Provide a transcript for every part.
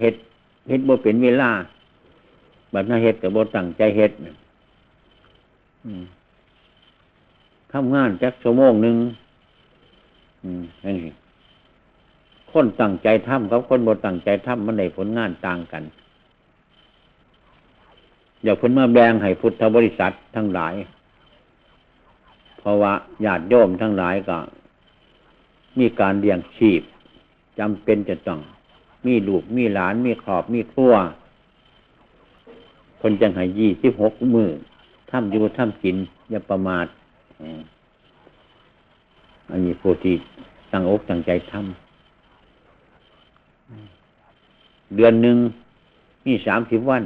เฮ็ดเฮ็ดบ่เป็นเวลาบัดนั้นเฮ็ดแต่บ่ตั้งใจเฮ็ดทำงานจักชั่วโมงหนึ่งนี่คนตั้งใจทำกับคนบ่ตั้งใจทำมันได้ผลงานต่างกันอย่าเพิ่นมาแบ่งให้พุทธบริษัททั้งหลาย เพราะว่าญาติโยมทั้งหลายก็ มีการเลี้ยงชีพจำเป็นจะต้อง มีลูกมีหลาน มีขอบมีครัวคนจังหายยี่สิบหกมือทำอยู่ทำกิน อย่าประมาทอันนี้ผู้ที่ตั้งอกตั้งใจทำเดือนหนึ่งมีสามสิบวัน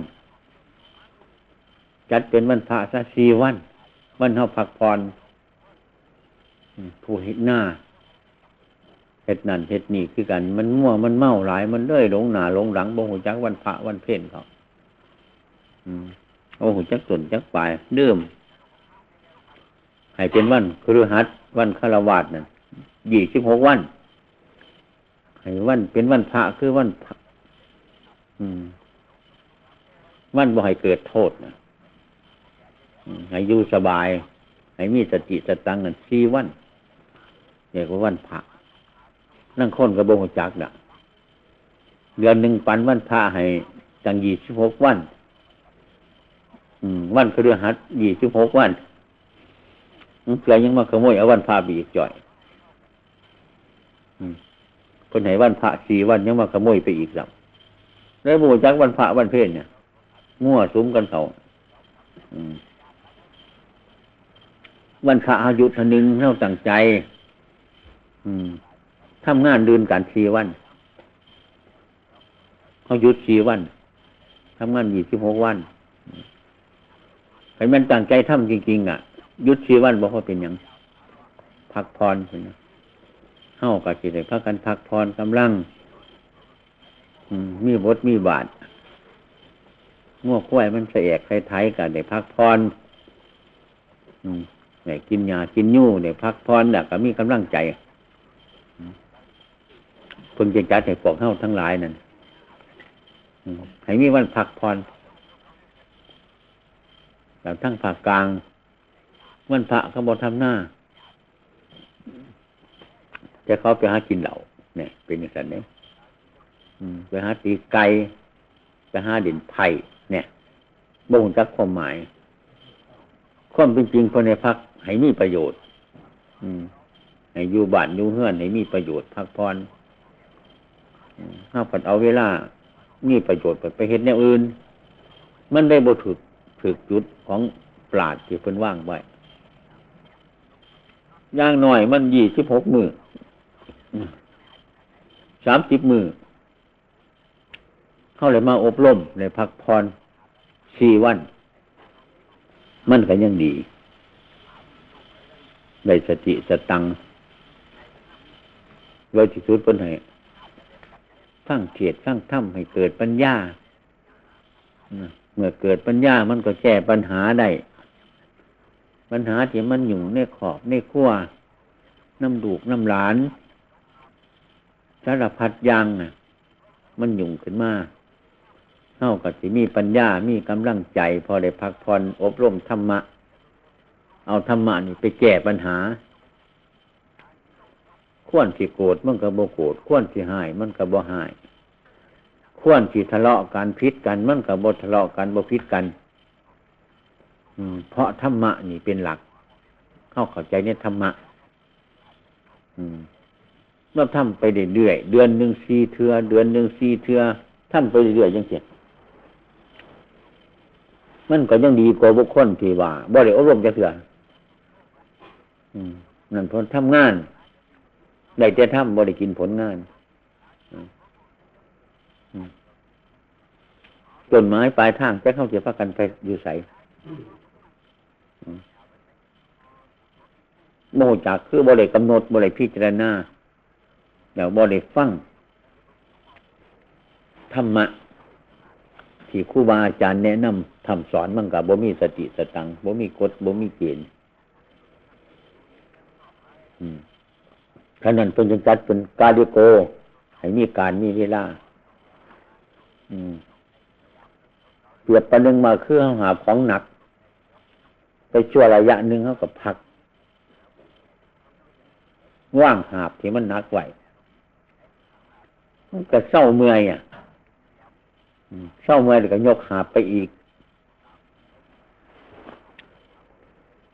จัดเป็นวันพระสักสี่วัน วันเขาพักผ่อนผู้เห็นหน้า เห็ดนั่นเห็ดนี่คือกันมันมั่วมันเมาหลาย มันเลื่อยหลงหนาหลงหลังบ่หูจักวันพระวันเพ่นเขาอืมโอ้หูจักตนจักปลายเดิมให้เป็นวันครือหัดวันคารวาสนั่นยี่สิบหกวันให้วันเป็นวันพระคือวันพระวันบ่ให้เกิดโทษนะให้อยู่สบาย ให้มีสติสตังกันสี่วันเรียกว่าวันพระ นั่งค้นกระบงจักนะเดือนหนึ่งปันวันพระให้จังยี่สิบหกวันวันครือหัดยี่สิบหกวันเพื่อยังมาขโมยเอาวันพระบีกจ่อยคนไหนวันพระสี่วันยังมาขโมยไปอีกสับแล้วบูจักวันพระวันเพศเนี่ยมั่วสุมกันเขาวันพระอายุทนึงเท่าตั้งใจ ทำงานเดืนการสี่วันเขาหยุดสี่วันทำงานยี่สิบหกวันให้มันตั้งใจทำจริงๆอะยุดชีวันบอกว่าเป็นอย่างพักพรเป็นเฮ้ากับจิตใจพักกันพักพรกำลังมีบทมีบาทง้วควยมันเสียกไทยๆกันได้พักพรเนี่ยกินยากินยู่เนี่ยพักพรแต่ก็มีกำลังใจ พิ่งจะจัดให้พวกเฮ้าทั้งหลายนั่นให้มีวันพักพรแล้วทั้งภาคกลาง วันพระเขาบอกทำหน้าจะเขาไปหากินเหล่าเนี่ย เป็นอย่างนั้นเนี่ยไปหาตีไก่ไปหาดินไผ่เนี่ยบ่งจักความหมาย ความเป็นจริงคนในพักให้มีประโยชน์ อืมให้อยู่บ้านอยู่เฮือนให้มีประโยชน์พักพร ถ้าผัดเอาเวลามีประโยชน์ไปเห็นแนวอื่น มันได้บถึกถึกจุดของปราดที่เพิ่นว่างไว้ย่างหน่อยมันยี่สิบหกมือสามสิบมือเข้าเลยมาอบรมในพักพรสี่วัน มันก็ยังดีได้สติสตังโดยที่สุดเป็นให้ ฟังเทียดฟังถ้ำให้เกิดปัญญาเมื่อเกิดปัญญามันก็แก้ปัญหาได้ปัญหาที่มันอยู่ในขอบในขั้วน้ำดูกน้ำหลานสารพัดยังมันหยุ่งขึ้นมาเท่ากับที่มีปัญญา มีกำลังใจ พอได้พักผ่อนอบรมธรรมะ เอาธรรมะนี่ไปแก้ปัญหา ข่วนที่โกรธมันก็บ่โกรธข่วนที่หายมันก็บ่หายข่วนที่ทะเลาะกันพิษกัน มันก็บ่ทะเลาะกันบ่พิษกันเพราะธรรมะนี่เป็นหลัก เข้าเข้าใจเนี่ยธรรมะเมื่อทำไปเรื่อยเดือนหนึ่งสี่เทือเดือนหนึ่งสี่เทือทำไปเรื่อยยังเสียมันก็ยังดีกว่าบุคคลที่ว่าบ่ได้อบรมจะเถื่อนั่นผลทำงาน ได้แต่ทำบ่ได้กินผลงานต้นไม้ปลายทางจะเข้าเสียพักกันไปอยู่ใสโมจักคือบริกำหนดบริพิจารณาเดี๋ยวบริฟังธรรมะที่ครูบาอาจารย์แนะนำทำสอนมันกับบ่มีสติสตังบ่มีกฎบ่มีเกณฑ์ ขนาดเป็นจังจัดเป็นกาลิโก ให้มีการมีเวลาเปรียบประหนึ่งมาคือหาของหนัก ไปชั่วระยะหนึ่งเขาก็พัก ว่างหาบที่มันหนักไหวมันก็เศร้าเมื่อยอะเศร้าเมื่อยก็ยกหาบไปอีก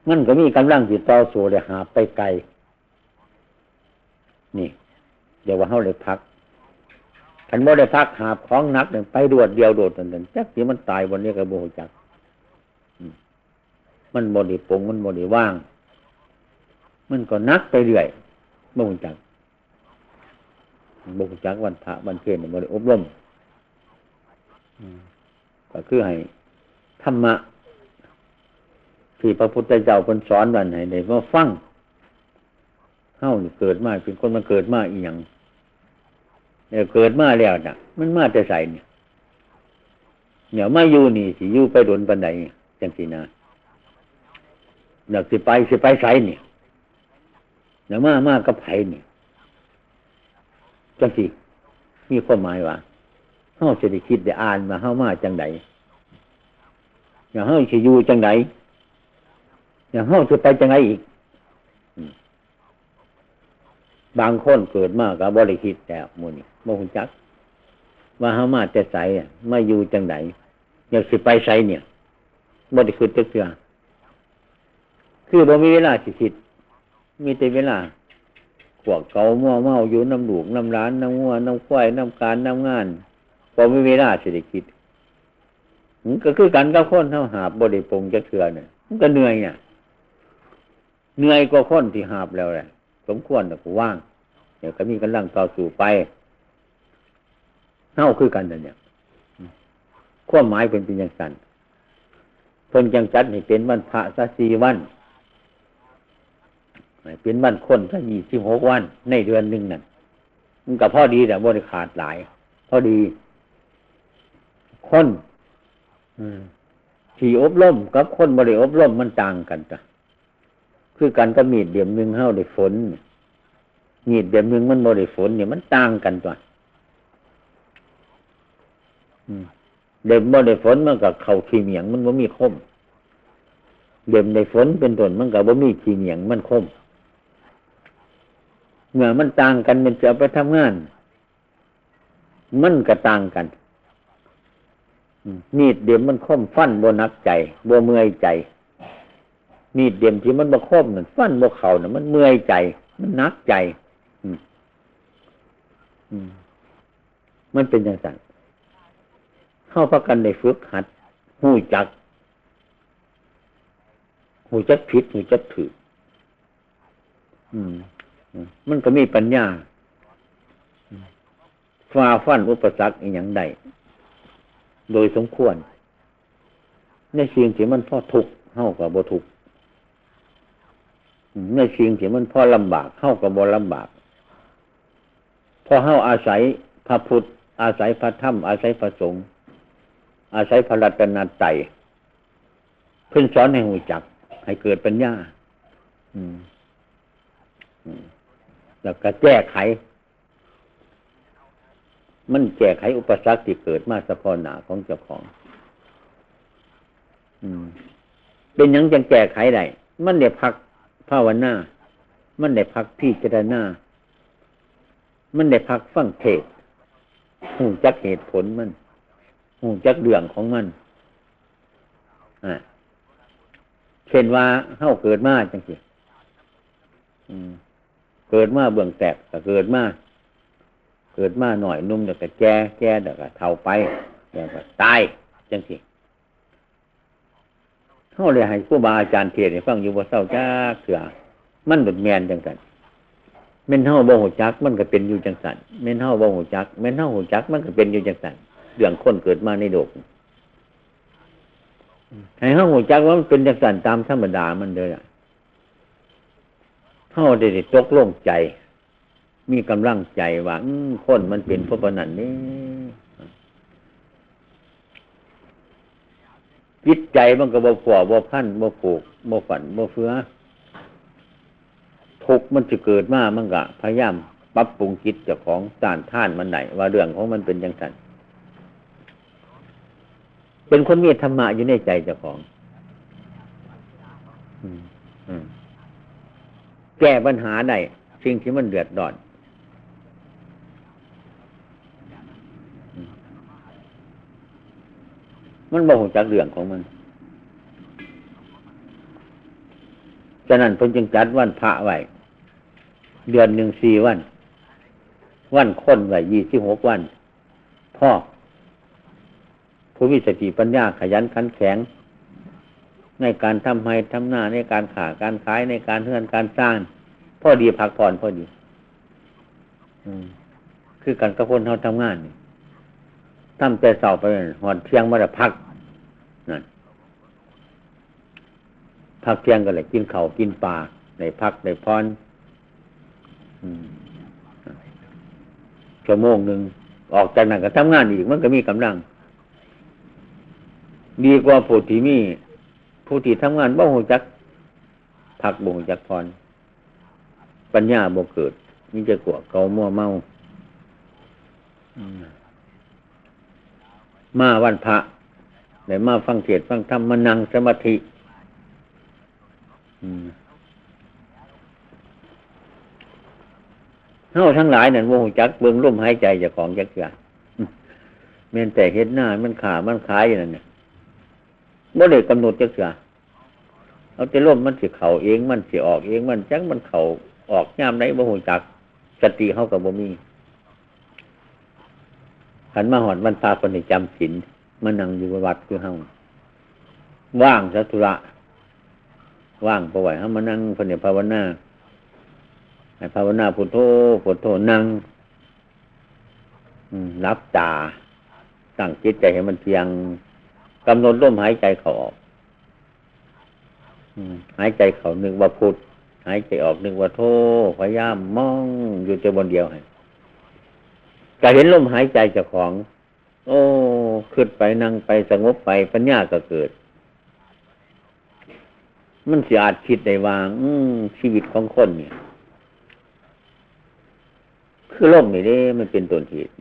มันก็มีกำลังติดต่อสู่เลยหาไปไกล นี่ เดี๋ยวว่าเขาเลยพักขันโมได้พักหาบของนักหนึ่งไปดวดเดียวโดดนั่นจักที่มันตายบนนี้กับโบจักมันโมดีปงมันโมดีว่าง มันก็นักไปเรื่อยโบจักโบจักวันพระวันเพลนโมดีอบรมก็คือให้ธรรมะที่พระพุทธเจ้าคนสอนวันไหนในว่าฟัง เฮ้าเกิดมาเป็นคนมันเกิดมาอีหยังเกิดมาแล้วน่ะ มันมาแต่ใส่เนี่ยเนี่ยมาอยู่นี่สิอยู่ไปโดนปันใดจังสีนาอยากสิไปสิไปใส่เนี่ยเนี่ยมามากับไผเนี่ยจังสีมีความหมายว่าเฮาจะได้คิดได้อ่านมาเฮามาจังไดอย่างเฮาสิอยู่จังไดอย่างเฮาจะไปจังไงอีก บางคนเกิดมากับบริคิดแต่มูนี่โมหุจักว่าเฮามาแต่ใสมาอยู่จังไดอยากสิไปใส่เนี่ยบริคิดจะเสือคือบ่มีเวลาสิคิด มีแต่เวลาขวกเขาเมาเมาอยู่น้ำหลวงน้ำร้านน้ำงัวน้ำควายน้ำการน้ำงานพอมีเวลาสิได้คิดก็คือกันกับคนเท่าหาบบริปงจะเถื่อเนี่ยมันก็เหนื่อยเนี่ยเหนื่อยกว่าคนที่หาบแล้วแหละ สมควรแต่กูว่างเดี๋ยวก็มีกำลังต่อสู่ไปเท่าคือกันเนี่ยความหมายเป็นเป็นอย่างสั้นเพิ่นจังจัดให้เป็นวันพระสัสีวันเป็นวันคนก็ยี่สิบหกวัน ในเดือนหนึ่งนั่นมันก็พอดีแต่บริขาดหลาย พอดีคนที่อบรมกับคนบริอบรมมันต่างกันจ้ะ คือกันก็มีดเดียมหนึ่งเท่าได้ฝนมีดเดียมหนึ่งมันบริฝนเนี่ยมันต่างกันตัวเด็มบ่ได้ฝนมันกับเข่าขี้เหมียงมันบ่มีคม เด็มในฝนเป็นต้นมันกับบ่มีขี้เหมียงมันคมเมื่อมันต่างกันมันจะไปทำงาน มันก็ต่างกันมีดเดียมมันคมฟันบนักใจบ่เมื่อยใจ มีดเดียมที่มันบ่คมนั่นฟันบ่เข่าน่ะมันเมื่อยใจ มันนักใจมันเป็นอย่างไรเข้าพักกันในฝึกหัดหูจักหูจักผิดหูจักถือมันก็มีปัญญาฟาฟันอุปสรรคอย่างใดโดยสมควร ในสิ่งที่มันพ่อทุกเท่ากับบทุก ในสิ่งที่มันพ่อลำบากเท่ากับบ่ลำบากพอเฮาอาศัยพระพุทธ อาศัยพระธรรม อาศัยพระสงฆ์อาศัยพระรัตนตรัยเพื่อนสอนให้หูจัก ให้เกิดปัญญาแล้วก็แก้ไข มันแก้ไขอุปสรรคที่เกิดมาสะพอหนาของเจ้าของเป็นยังจะแก้ไขได้มันได้พัก ภาวนา มันได้พักพิจารณา มันได้พักฟังเทศหูจักเหตุผลมันหูจักเรื่องของมันอ่าเช่นว่าเฮ้าเกิดมาจังสิเกิดมาเบื้องแตกก็เกิดมา เกิดมาหน่อยนุ่มเดี๋ยวก็แก่แก่เดี๋ยวก็เท่าไปเดี๋ยวก็ตายจังสิ เขาเลยให้ผู้บาอาจารย์เทศให้ฟังอยู่ว่าเศร้าจ้าเสือมันหลุดแมนจังกันเม่นเท่าบ่หูจัก มันก็เป็นอยู่จังสันเม่นเท่าบ่หูจักเม่นเท่าหูจัก มันก็เป็นอยู่จังสันเรื่องคนเกิดมาในโลกให้เท่าหูจักว่ามันเป็นจังสันตามธรรมดามันเลยอะเท่าได้ตกลงใจ มีกำลังใจว่าคนมันเป็นพระปนันนี่ จิตใจมันก็บ่ฝ่อบ่พันบ่ผูกบ่ฝันบ่เฟือทุกมันจะเกิดมามันก็พยายามปรับปรุงจิตเจ้าของสานท่านมันไหนว่าเรื่องของมันเป็นยังไงเป็นคนมีธรรมะอยู่ในใจเจ้าของแก้ปัญหาได้สิ่งที่มันเดือดร้อน มันบอกจักเรื่องของมันฉะนั้นเพิ่นจึงจัดวันพระไว้เดือนหนึ่งสี่วัน วันค้นไว้ยี่สิบหกวัน พ่อ ผู้มีสติปัญญาขยันขันแข็ง ในการทำให้ทำหน้าในการขาการขายในการเฮือนการสร้าง พ่อดีพักผ่อนพ่อดี คือการกระพนเขาทำงาน ทำใจเศร้าไปหอนเที่ยงมาแต่พักนั่นพักเที่ยงก็เลยกินเขากินปลาในพักในพรชั่วโมงหนึ่งออกจากนั้นก็ทำงานอีกมันก็มีกำลัง ดีกว่าผู้ที่มีผู้ที่ทำงานบ่หูจักผักบ่หูจักพรปัญญาบ่เกิดมีจะกลัวเกามัวเมาม มาวันพระไหนมาฟังเทศฟังธรรมมานั่งสมาธิเฮาทั้งหลายนั่นโมหจักเบิ่งลมหายใจจากของจักอย่างเมนแต่เห็นหน้ามันขามันขายอย่างนั้นเนี่ยบ่ได้กำหนดจักเสียเอาแต่ล่มมันสิเข่าเองมันสิออกเองมันจังมันเข่าออกย่ามไหนบ่หูจักสติเขากับบ่มี ขันมาหอดมันตาคนในจำศีลมันนั่งอยู่วัดคือเฮาว่างสัตุระว่างปไหวเฮามานั่งคนในภาวนาให้ภาวนาพุทโธพุทโธนั่งรับตาตั้งจิตใจให้มันเพียงกำหนดลมหายใจเขาออกหายใจเขานึกว่าพุทหายใจออกนึกว่าโทพยายามมองอยู่แต่บนเดียวให้ ก็เห็นลมหายใจเจ้าของ โอ้ขึ้นไปนั่งไปสงบไปปัญญาก็เกิด มันเสียอาจคิดได้วาง อืชีวิตของคนเนี่ย คือลมนี่เด้มันเป็นต้นเหตุ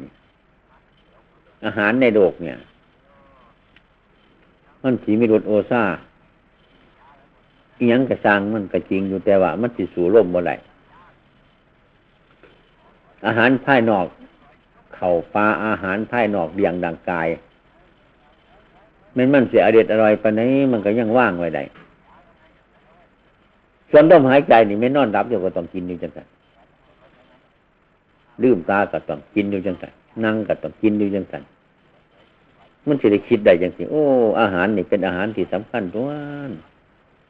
อาหารในโลกเนี่ย มันสีมีรสโอซาอียังกระซังมันกระจริงอยู่แต่ว่า มันสิสู่ร่มบ่ไหลอาหารภายนอก เข่าปลาอาหารภายนอกเดียงดังกายมันมันเสียอเด็ดอร่อยปานนี้มันก็ยังว่างไว้ได้ส่วนต้มหายใจนี่ไม่นอนรับอยู่ก็ต้องกินอยู่จังไงลืมตาก็ต้องกินอยู่จังไงนั่งก็ต้องกินอยู่จังไงมันจะได้คิดได้อย่างสิโอ้ อาหารนี่เป็นอาหารที่สำคัญตัว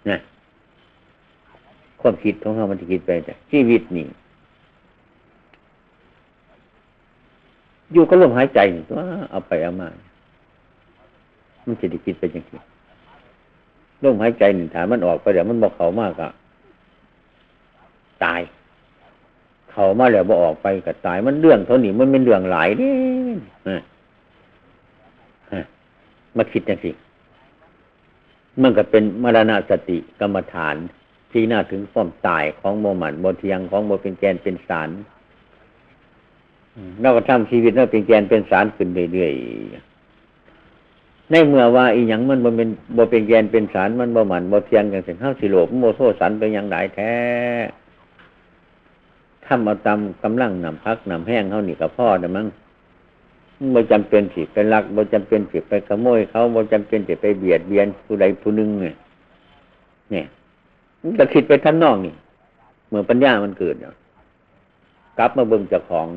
นะความคิดของเขามันจะคิดไปแต่ชีวิตนี่ อยู่ก็ลมหายใจตัวเอาไปเอามา มันจะได้คิดไปย่างสิลมหายใจหนึ่งถามมันออกไปเดี๋ยวมันบอกเขามากอะตาย เขามาแล้วบอกออกไปก็ตาย มันเรื่องเท่านี้มันเป็นเรื่องหลายนี่มาคิดย่างสิมันก็เป็นมรณสติกรรมฐานที่น่าถึงความตายของโมมันโมเทียงของโมเป็นแกนเป็นสาร เราก็ทำชีวิตเราเป็นแกนเป็นสารขึ้นเรื่อยๆในเมื่อว่าอีหยังมันโมเป็นโมเป็นแกนเป็นสารมันโมมันโมเทียงกันถึงข้าวสิโลบโมโซสันเป็นอย่างไรแท้ทำเอาตามกำลังนำพักนำแห้งเขานี่กับพ่อเด้มั้งบ่จำเป็นสิไปลักบ่จำเป็นสิไปขโมยเขาบ่จำเป็นสิไปเบียดเบียนผู้ใดผู้หนึ่งเนี่ยเนี่ยมันจะคิดไปท่านนอกนี่ เมื่อปัญญามันเกิดเนาะกลับมาเบิ่งเจ้าของ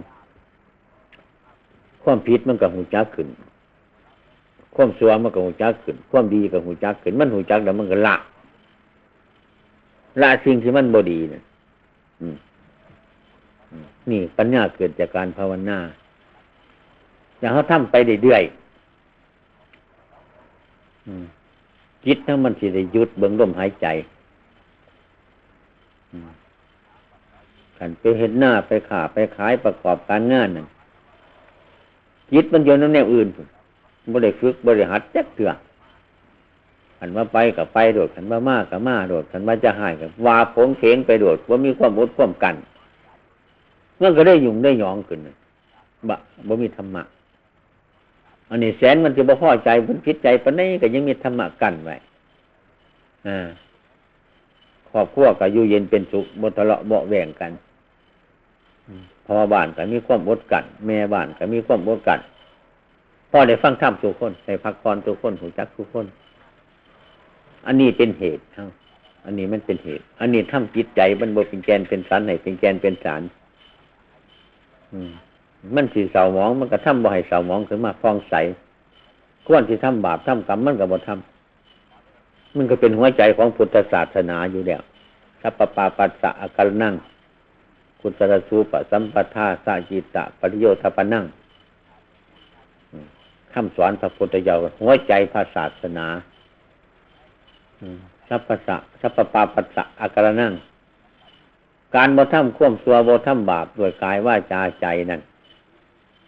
ความผิดมันกับหูจักขึ้น ความสัวมันกับหูจักขึ้น ความดีกับหูจักขึ้น มันหูจักแล้วมันก็ละละสิ่งที่มันบดีเนี่ยนี่ปัญญาเกิดจากการภาวนาอย่างเขาทำไปเรื่อยๆจิตทั้งมันสิได้ยุดเบื้องลมหายใจกันไปเห็นหน้าไปขาไปขายประกอบการงานนั่น จิตมันโยนน้ำแนวอื่นบ่ได้ฝึกบริหัดแจ๊กเถื่อขันว่าไปกับไปโดดขันว่ามากกับมาโดดขันว่าจะหายกับวาผงเขงไปโดดว่ามีความอดความกันมันก็ได้ยุ่งได้หยองขึ้นบะบ่มีธรรมะอันนี้แสนมันจะบ่พอใจมันพิษใจปนนี้ก็ยังมีธรรมะกันไว้อ่าครอบครัวก็อยู่เย็นเป็นสุขบนทะเลาะเบาแหว่งกัน พ่อบ้านก็มีความอดกัน แม่บ้านก็มีความอดกันพ่อได้ฟังธรรมทุกคนในพักผ่อนทุกคนหูจักทุกคน อันนี้เป็นเหตุทั้งอันนี้มันเป็นเหตุ อันนี้ทำจิตใจมันบเป็นแกนเป็นสารไหนเป็นแกนเป็นสารมันสีเสาหมองมันก็ทำบ่ให้เสาหมองขึ้นมาฟองใสก้อนที่ทำบาปทำกรรมมันก็บ่ทำมันก็เป็นหัวใจของพุทธศาสนาอยู่แล้วสัพปปาปัสสะอาการนั่ง กุศลสูปสัมปทาสาจิตะปริโยธปนั่งคำสอนพระพุทธเจ้าหัวใจพระศาสนาสัพพะสัพปปาปัสสะอาการนั่ง การบ่ทำข่วมตัวบ่ทำบาปด้วยกายว่าจาใจนั่น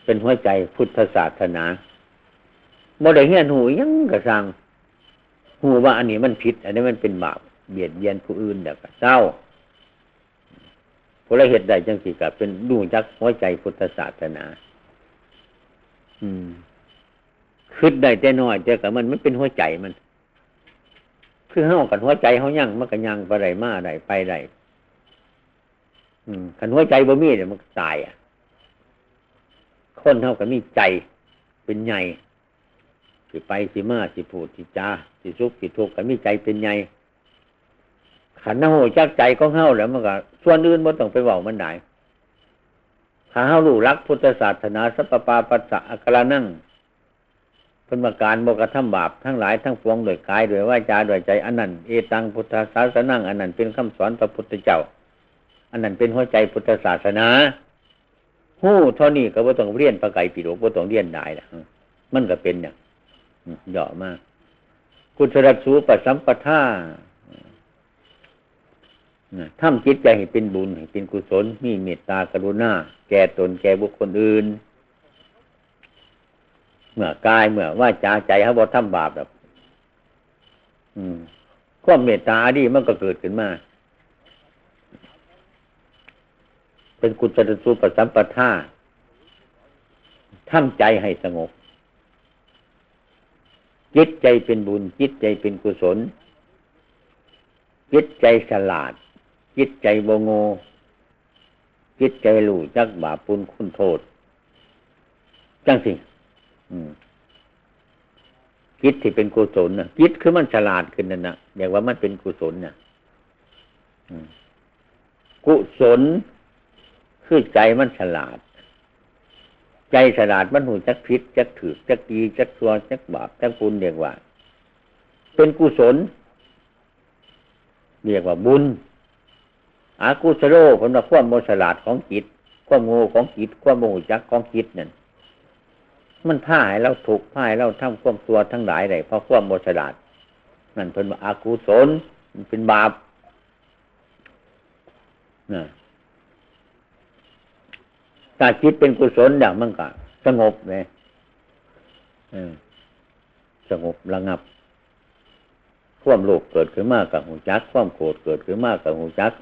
เป็นหัวใจพุทธศาสนาบ่ได้เฮียนหูยังกระสังหูว่าอันนี้มันผิด อันนี้มันเป็นบาปเบียดเบียนผู้อื่นเด็กเศร้า ผู้ละเหตุใดจังสิกับเป็นดูจักหัวใจพุทธศาสนา อืมคิดได้แต่น้อยแต่กับมันมันเป็นหัวใจมัน คือเฮากันหัวใจเฮายั่งมันก็ยั่งไปไรมาไรไปไรอืมขันหัวใจบ่มีเนี่ยมันตายอะ คนเท่ากับมีใจ เป็นใหญ่สิไปสิมาสิพูดสิจาสิสุขสิทุกข์กับมีใจเป็นใหญ่ ขันน้าหูจักใจก็เฮาแล้วมันก็ส่วนอื่นมันต้องไปบอกมันได้ถ้าเฮารู้รักพุทธศาสนาสัพปาปัสสะอักระนั่งเป็นมาการบกระทำบาปทั้งหลายทั้งปวงโดยกายโดยวาจาโดยใจอันนั้นเอตังพุทธศาสนาอันนั้นเป็นคำสอนพระพุทธเจ้า อันนั้นเป็นหัวใจพุทธศาสนาหู้เท่านี้ก็บ่ต้องเรียนประไก่ปีโดบ่ต้องเรียนได้ละมันก็เป็นอย่างเหยาะมากกุศลสูปสัมปทา ทำจิตใจให้เป็นบุญให้เป็นกุศล มีเมตตากรุณา แก่ตนแก่บุคคลอื่น เมื่อกายเมื่อว่าจาใจเขาบอกทำบาปแบบความเมตตาดีมันก็เกิดขึ้นมา เป็นกุศลสูปสัมปทาทำใจให้สงบ จิตใจเป็นบุญ จิตใจเป็นกุศล จิตใจฉลาด จิตใจโบโงจิตใจหลู่จักบาปุลคุณโทษ จังสิจิตที่เป็นกุศลนะจิตคือมันฉลาดขึ้นนั่นนะเรียกว่ามันเป็นกุศลนะกุศลคือใจมันฉลาด ใจฉลาดมันหูจักพิษจักถือจักดีจักตัวจักบาปจักปุญเรียกว่า เป็นกุศลเรียกว่าบุญ อากุสโลผลว่าความโมฉลาดของจิต ความโง่ของจิต ความโมหจักของจิตนั่นมันพ่ายเราถูกพ่ายเราทำความตัวทั้งหลายเลยเพราะความโมฉลาดนั่นเป็นว่าอากุศลมันเป็นบาปนะถ้าจิตเป็นกุศลอย่างมันก็สงบเลยสงบระงับ ความโลภเกิดขึ้นมากกับหูจัก ความโกรธเกิดขึ้นมากกับหูจัก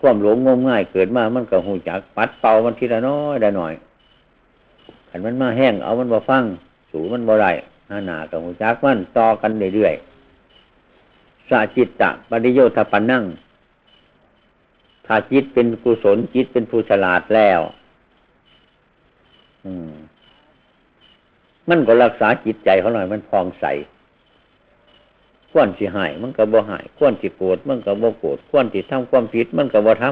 ความหลงงมง่ายเกิดมามันก็หูจัก ปัดเป่ามันทีละน้อยได้หน่อยขันมันมาแห้งเอามันมาฟัง สูมันบ่ได้หน้าหนากับหูจักมันต่อกันเรื่อยๆสาจิตตะปริโยธปันนั่ง ถ้าจิตเป็นกุศลจิตเป็นผู้ฉลาดแล้ว อืม มันก็รักษาจิตใจเขาหน่อยมันพองใส ควนสิหายมันก็บ่หายควนสิโกรธมันก็บ่โกรธควนสิทำความผิดมันก็บ่ท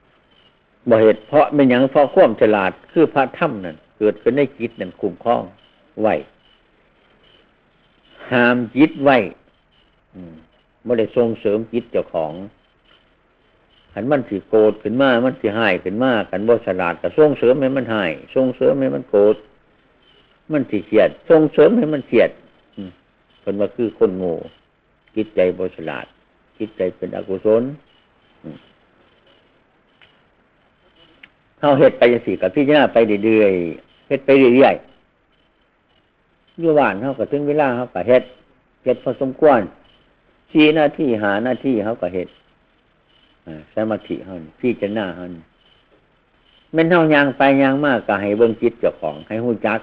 ำบ่เหตุเพราะเป็นอย่างเพราะความฉลาดคือพระธรรมนั่นเกิดขึ้นในจิตนั่นคุ้มครองไว้ห้ามจิตไว้ไม่ได้ส่งเสริมจิตเจ้าของขันมันสิโกรธขึ้นมามันสิหายขึ้นมาขันบ่ฉลาดก็ส่งเสริมให้มันหายส่งเสริมให้มันโกรธมันสิเขียดส่งเสริมให้มันเขียด คนว่าคือคนโง่คิดใจบริสุทธิ์คิดใจเป็นอกุศลเข้าเฮ็ดไปยังสี่กับพี่จ้าไปเรื่อยๆเฮ็ดไปเรื่อยๆยู่บ้านเขาก็ถึงเวลาเขาก็เฮ็ดเฮ็ดพอสมควรชี้หน้าที่หาหน้าที่เขาก็เฮ็ดสมาธิเขาพี่จะหน้าเขาเป็นเท่ายางไปยางมากก็ให้เบิ้งจิตเจ้าของให้หู้จัก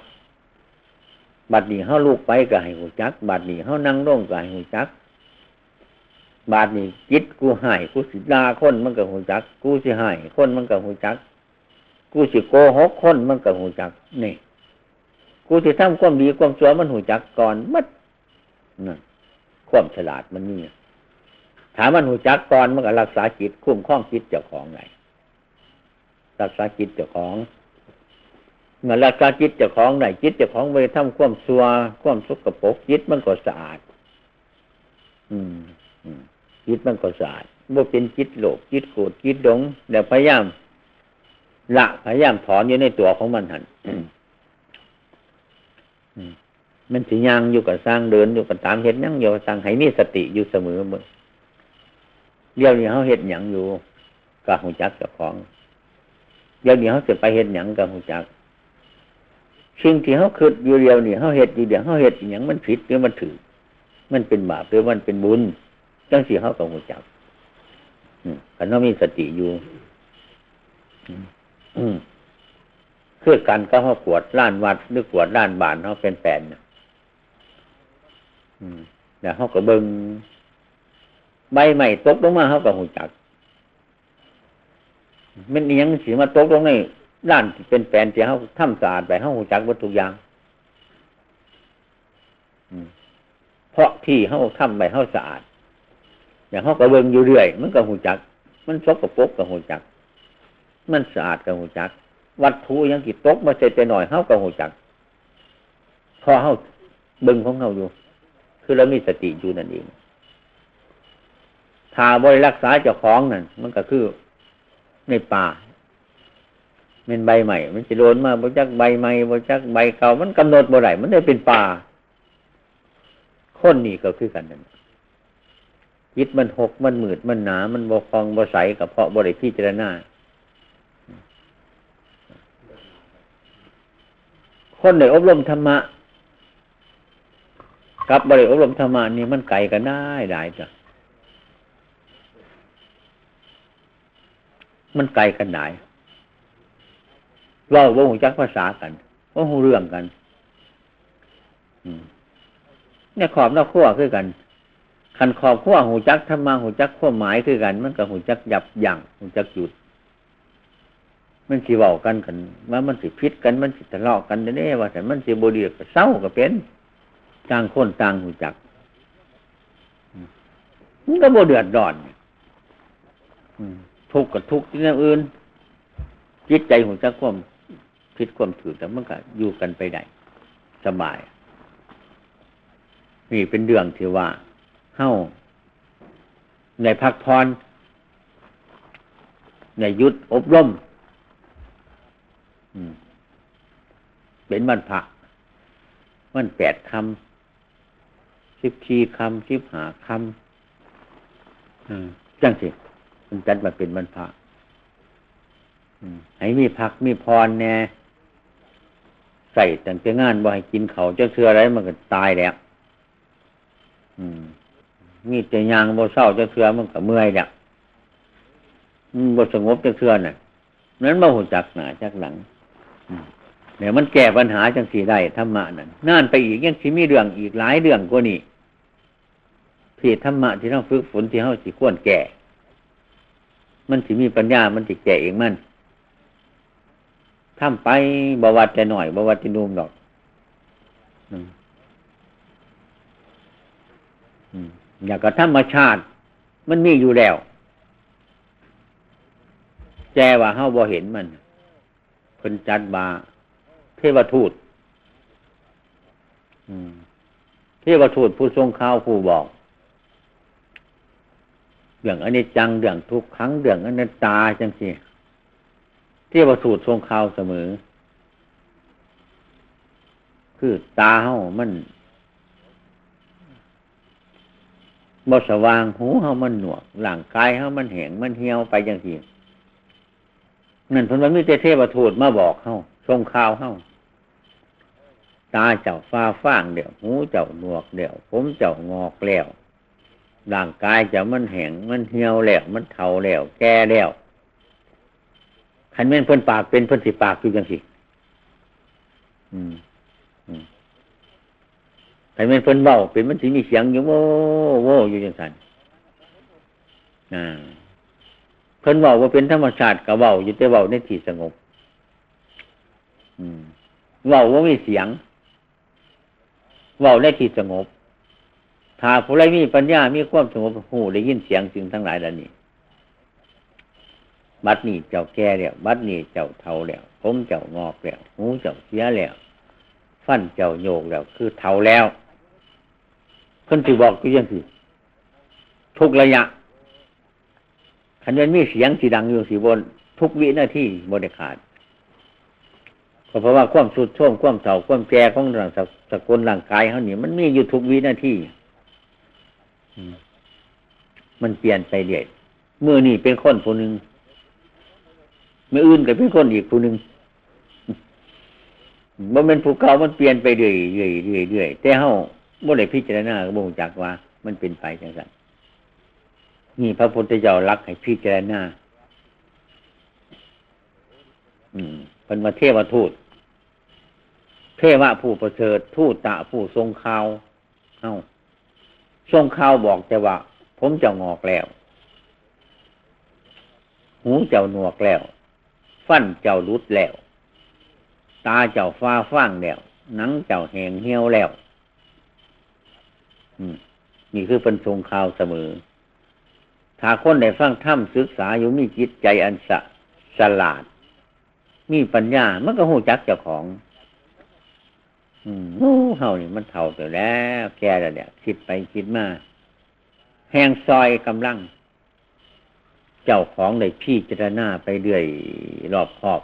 บัดนี้เฮาลูกไปก็ให้หูจัก บัดนี้เฮานั่งร่งก็ให้หูจัก บาดนี้จิตกูหายกูสิดาคนมันก็หูจัก กูสิหายคนมันก็หูจัก กูสิโกหกคนมันก็หูจักนี่กูสิทำความดีความชั่วมันหูจักก่อนมัดนั่นความฉลาดมันนี่ถามมันหูจักก่อนมันก็รักษาจิตคุ้มคล้องจิตเจ้าของไงรักษาจิตเจ้าของ เมื่อรักษาจิตเจ้าของไหนจิตเจ้าของไปทำความซัวความสุกกระปกจิตมันก็สะอาด อืมจิตมันก็สะอาดบ่เป็นจิตโลภจิตโกรธจิตดงเดี๋ยวพยายามละพยายามถอนอยู่ในตัวของมันหันมันสิยังอยู่กับสร้างเดินอยู่กับตามเห็ดยังอยู่สร้างให้มีสติอยู่เสมอมือเดี๋ยวนี้เขาเห็ดหยังอยู่กับหูจักกับของเดี๋ยวนี้เขาจะไปเห็ดหยังกับหูจัก สิ่งที่เขาคิดอยู่เดียวนี่เขาเห็ดอยู่เดียวเขาเห็ดหยังมันผิดหรือมันถือ มันเป็นบาปหรือมันเป็นบุญจังสีเขากับหูจักกันเขามีสติอยู่คือกันก็เขาขวดล้านวัดหรือขวดล้านบานเขาเป็นแปนเนี่ยแล้วเขาก็เบิงใบใหม่ตกลงมาเขาก็หูจักมันยังสีมาตกลงใน ด้านเป็นแปลนที่เขาทำสะอาดไปเขาหูจักวัตถุอย่างเพราะที่เขาทำไปเขาสะอาด อย่างเขาก็เบิงอยู่เรื่อยมันก็หูจัก มันซกกระปกก็หูจัก มันสะอาดก็หูจัก วัตถุยังกิตกมาเสร็จไปหน่อยเขาก็หูจักพอเขาเบิงของเขาอยู่ คือเรามีสติอยู่นั่นเองถ้าบริรักษาเจ้าของนั่นมันก็คือในป่า เป็นใบใหม่ มันจะโดนมาบรจักใบใหม่บรจักใบเก่ามันกำหนดบ่ได้มันได้เป็นป่าคนนี่ก็คือกันนั่นจิตมันหกมันมืดมันหนา มันบกฟองบใสกับเพราะบริพิจารณาคนได้อบรมธรรมะกับบริอบรมธรรมะนี่มันไกลกันได้ได้จ้ะ มันไกลกันไห นเราว่าหูจักภาษากันว่าหูเรื่องกันเนี่ยขอบนอกขั้วคือกันขันขอบขั้วหูจักธรรมาหูจักขั้วหมายคือกัน มันกับหูจักหยับยั้งหูจักหยุด มันสิเว้ากันกันว่ามันสิพิษกันมันสิทะเลาะกันเด้ว่าแต่มันสิบดีกับเศร้ากับเป็นต่างคนต่างหูจักมันก็บเดือดร้อนทุกข์กับทุกข์ที่นั่นอื่นจิตใจของจักความ พิษความถือแต่มันก็อยู่กันไปได้สบาย นี่เป็นเรื่องที่ว่าเฮ้าในพักพรในยุดอบรมเป็นมันพระมันแปดคำสิบชีคำสิบหาคำจังสิมันจัดมาเป็นมันพระให้มีพักมีพรแน่ ใส่แต่งแต่งานบ่ให้กินเขาจะเชืออะไรมันก็ตายแล้วมีแต่ยางบ่เศร้าจะเชือมันก็เมื่อยแล้วบ่สงบจะเชื่อน่ะนั้นบ่หูจักหนาจักหลังเนี่ยมันแก้ปัญหาจังสีได้ธรรมะนั่นนั่นไปอีกยังสิมีเรื่องอีกหลายเรื่องกว่านี้พี่ธรรมะที่ต้องฝึกฝนที่เขาสิควรแก่ มันสิมีปัญญามันสิแก่เองมัน ทำไปบวัดแต่หน่อยบวัดที่นุ่มดอกอยากกับธรรมชาติ มันมีอยู่แล้ว แจว่าเฮาบ่เห็นมันเพิ่นจัดบาเทวทูตเทวทูตผู้ทรงข้าวผู้บอกเรื่องอนิจจังเรื่องทุกขังเรื่องอนัตตาจังสิ ที่ประสูตรทรงข่าวเสมอ คือตาเฮามันบ่สว่างหูเฮามันหนวกหลังกายเฮามันแหงมันเหี่ยวไปจังสินั่นเพราะมันมีเทพทูตมาบอกเฮาทรงข่าวเฮาตาเจ้าฟ้าฟางเดี่ยวหูเจ้าหนวกเดี่ยวผมเจ้างอกแล้วร่างกายเจะมันแหงมันเหี่ยวแล้วมันเทาแล้วแก่แล้ว ขันแม่นเพิ่นปากเป็นเพิ่นสิปากอยู่จังสิแต่เป็นเพิ่นเบาเป็นมันสิมีเสียงอยู่โว้โว้อยู่จังสันเพิ่นเบาว่าเป็นธรรมชาติกับเบาอยู่แต่เบาในที่สงบเบาว่ามีเสียงเบาในที่สงบถ้าผู้ใดมีปัญญา มีความสงบหูได้ยินเสียงสิ่งทั้งหลายเหล่านี้ บัดนี้เจ้าแก่แล้วบัดนี้เจ้าเท่าแล้วผมเจ้างอกแล้วหูเจ้าเสียแล้วฟันเจ้าโยกแล้วคือเท่าแล้วเพิ่นสิบอกก็ยังสิทุกระยะขันยันมีเสียงสีดังอยู่สีบน ทุกวินาที่บริขาดเพราะว่าความสุดช่วงความเฒ่าความแก่ของร่างสกุลร่างกายเขานี่มันมีอยู่ทุกวินาทีมันเปลี่ยนไปเรื่อยเมื่อนี่เป็นคนผู้หนึ่ง มื่ออื่นก็เป็นคนอีกผู้หนึ่งมันเป็นภูเขามันเปลี่ยนไปเรื่อยเรื่อยเรื่อยเรื่อยแต่เฮาบ่ได้พิจารณาก็บ่จักว่า มันเป็นไปจังซั่นนี่พระพุทธเจ้ารักให้พิจารณาอืมเป็นมาเทวทูต เทวะผู้ประเสริฐทูตตะผู้ทรงข่าวเฮาทรงข่าวบอกแต่ว่า ผมจ้างอกแล้ว หูเจ้าหนวกแล้ว ฟันเจ้ารุดแล้ว ตาเจ้าฟ้าฟ้างแล้วหนังเจ้าแหงเหี่ยวแล้วนี่คือเป็นทรงข่าวเสมอ ถ้าคนได้ฟังถ้ำศึกษาอยู่มีจิตใจอันสะสลาด มีปัญญา มันก็หูจักเจ้าของ อืมโอ้เฮานี่มันเท่าไปแล้ว แก่แล้วเนี่ยคิดไปคิดมา แหงซอยกำลัง เจ้าของได้พี่จารณาไปเรื่อยรอบครอบ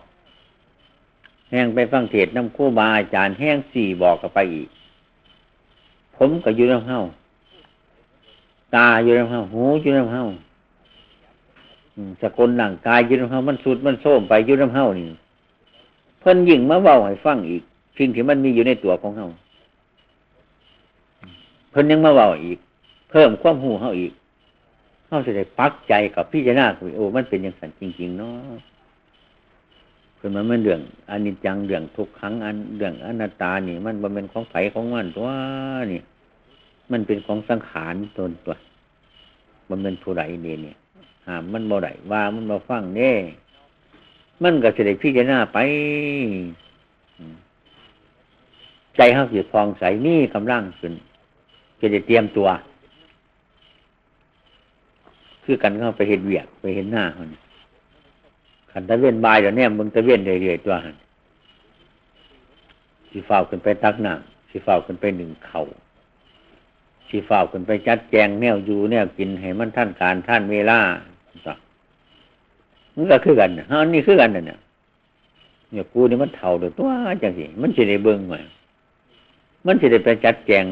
แห้งไปฟังเทศน้ำคู่บาอาจารย์แห้งสี่บอกกับไปอีก ผมก็อยู่ในเฮาตาอยู่ในเฮาหูอยู่ในเฮาสกลหนังกายอยู่ในเฮามันสุดมันโซ่ไปอยู่ในเฮานี่เพิ่นยิ่งมาเว้าให้ฟังอีกสิ่งที่มันมีอยู่ในตัวของเฮาเพิ่นยังมาเว้าอีก เพิ่มความหูเฮาอีก เฮาจะได้ปักใจกับพิจารณาโอ้มันเป็นอย่างสันจริง ๆ เนาะเพิ่นมันเรื่องอนิจจังเรื่องทุกครั้งอันเรื่องอนัตตานี่ มันบ่เป็นของไผของมันตัวนี่ มันเป็นของสังขารตนตัวมันเป็นผู้ใดเนี่ยเนี่ยหามมันบ่ได้ว่ามันมาฟังเน่มันก็จะได้พิจารณาไปใจเขาสิฟองใสนี่กำลังขึ้นจะได้เตรียมตัว คือกันเข้าไปเห็นเวียกไปเห็นหน้าคนขันตะเวียนบายเดี๋ยวนี้มึงตะเวียนเรื่อยๆตัวหันสีฟ้าขึ้นไปตักหน้าสีฟ้าขึ้นไปหนึ่งเข่าสีฝ้าขึ้นไปจัดแจงแนวอยู่แนวกินให้มันท่านการท่านเวลามันก็คือกันฮะนี่คือกันเนี่ยเนี่ยกูนี่มันเท่าเดือตัวจังสิมันจะได้เบิ้งมามันจะได้ไปจัดแจง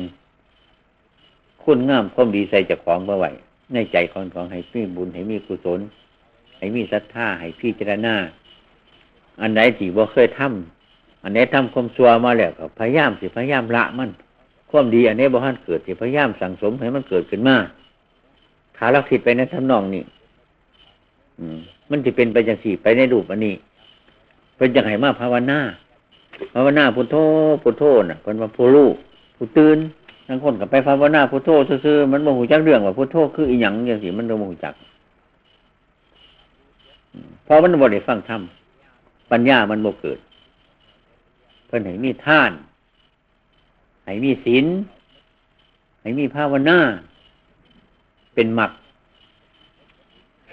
คุณงามความดีใส่จากของเมื่อไหร่ ในใจของของให้มีบุญให้มีกุศล ให้มีศรัทธาให้พี่เจรณาอันไหนที่ว่เคยทำอันไหนทำความชั่วมาแล้วก็พยายามสิพยายามละมันความดีอันนี้บ่ฮันเกิดที่พยายามสั่งสมให้มันเกิดขึ้นมาขาลักทิศไปในทำนองนี้อืม มันจะเป็นไปจังสี่ไปในรูปอันนี้เป็นจังไห้มาภาวนาภาวนาพุทโธพุทโธน่ะเป็นว่าผู้รู้ผู้ตื่น ทั้งคนกับไปภาวนาพุทโธซื่อมันโมโหจักเรื่องว่าพุทโธคืออีหยังอย่างสิมันโมโหจักเพราะมันบ่ได้ฟังธรรมปัญญามันโมเกิด เพิ่นให้มีท่านให้มีศีลให้มีภาวนาเป็นหมัก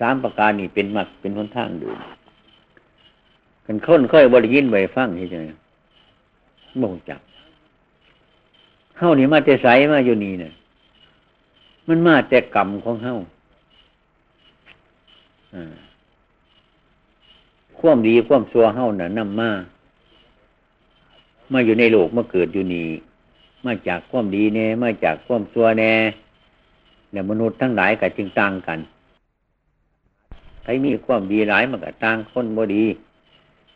สามประการนี่เป็นหมักเป็นหนทางเดูกันค้นค่อยบริยินไว้ฟังที่ไหนบ่งจับ เฮ้านี่มาแต่ใสมาอยู่นี่เนี่ยมันมาแต่กรรมของเฮ้าความดีความซัวเฮ้าน่ะนำมามาอยู่ในโลกมาเกิดอยู่นี่มาจากความดีแน่มาจากความซัวแน่เนี่ยมนุษย์ทั้งหลายก็จึงต่างกันใครมีความดีหลายมันก็ต่างคนบ่ดี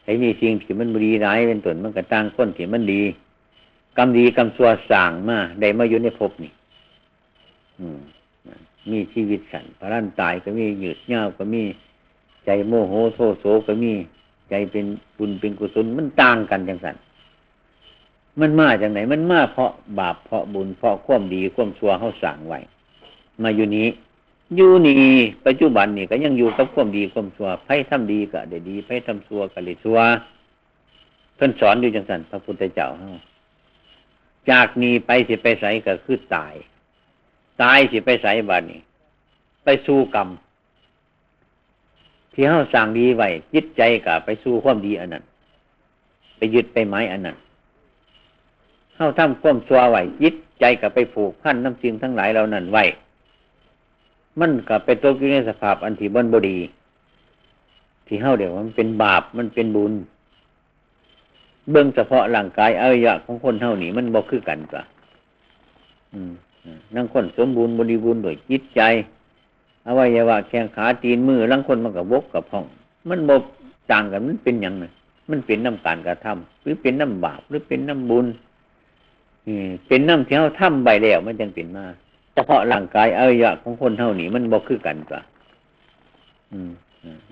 ใครมีสิ่งที่มันบดีหลายเป็นต้นมันก็ต่างคนที่มันดี กรรมดีกรรมซัวสั่งมาได้มาอยู่ในภพนี่มีชีวิตสันพระรันตายก็มีหยืดเงาก็มี ใจโมโหโทโสก็มี ใจเป็นบุญเป็นกุศลมันต่างกันจังสันมันมาจากไหน มันมาเพราะบาปเพราะบุญเพราะความดีความชั่วเขาสั่งไว้มาอยู่นี้อยู่นี่ปัจจุบันนี่ก็ยังอยู่กับความดีความชั่วไพ่ทำดีก็ได้ดีไพ่ทำชั่วก็ได้ชั่วเพิ่นสอนอยู่จังสันพระพุทธเจ้าเฮา จากนี้ไปสิไปใสก็คือตาย ตายสิไปใสบัดนี้ ไปสู้กรรมที่เฮาสั่งดีไว้ยึดใจกับไปสู้ความดีอันนั้น ไปยึดไปไม้อันนั้นเฮาทำความชั่วไว้ยึดใจกับไปผูกพันน้ำสิ่งทั้งหลายเหล่านั้นไว้มันกับไปตกอยู่ในสภาพอันที่บนบดี ที่เฮาเดี๋ยวมันเป็นบาปมันเป็นบุญ เบื้องเฉพาะร่างกายอวัยวะของคนเท่านี้มันบอกคือกันปะนั่งคนสมบูรณ์บริบูรณ์โดยจิตใจอวัยวะแข้งขาตีนมือลังคนมันกับบกกับห้อง มันบกต่างกันมันเป็นอย่างไงมันเป็นน้ำการกระทำหรือเป็นน้ำบาปหรือเป็นน้ำบุญเป็นน้ำเที่เขาทำใบแล้วมันจังเป็นมาเฉพาะร่างกายอวัยวะของคนเท่านี้มันบอกคือกันปะ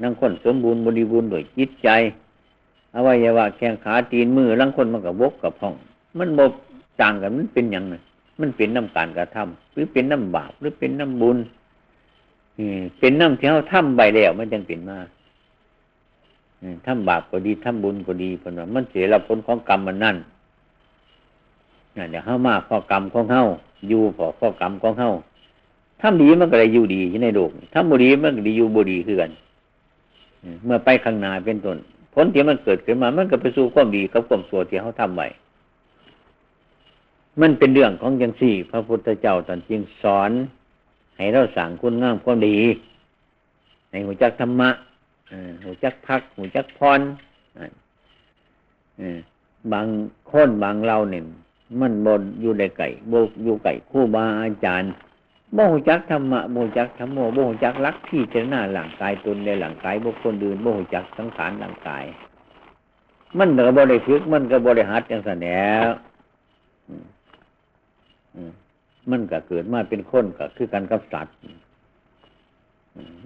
นั่งคนสมบูรณ์บริบูรณ์โดยจิตใจ อวัยวะแข้งขาตีนมือลังคนมันกับบกกับห้อง มันบกต่างกันมันเป็นอย่างไงมันเป็นน้ำการกระทำหรือเป็นน้ำบาปหรือเป็นน้ำบุญเป็นน้ำที่เขาทำใบแล้วมันจังเป็นมาทำบาปก็ดีทำบุญก็ดีผลว่ามันเสียรับผลของกรรมมันนั่นเดี๋ยวเข้ามาข้อกรรมของเข้าอยู่พอข้อกรรมของเข้าทำดีมันก็เลยอยู่ดีในโลกทำบุดีมันก็ดีอยู่บุดีคือกันเมื่อไปข้างหน้าเป็นต้น ผลที่มันเกิดขึ้นมา มันก็ไปสู่ความดีกับความสัวที่เขาทำไว้มันเป็นเรื่องของยังสี่ พระพุทธเจ้าตอนจริงสอน ให้เราสั่งคุณงามความดี ในหัวจักธรรมะหัวจักพักหัวจักพรบางคนบางเราเนี่ยมันบนอยู่ในไก่โบอยู่ไก่คู่บาอาจารย์ โมหจักธรรมะโมจักธรรมโมโมหจักรักที่เจหน้าหลังกายตนในหลังกายบุคคลอื่นโมหจักสังขารหลังกาย มันก็บริฝึกมันก็บริหัดอย่างสนแล้วมันก็เกิดมาเป็นคนก็คือการกับสัตว์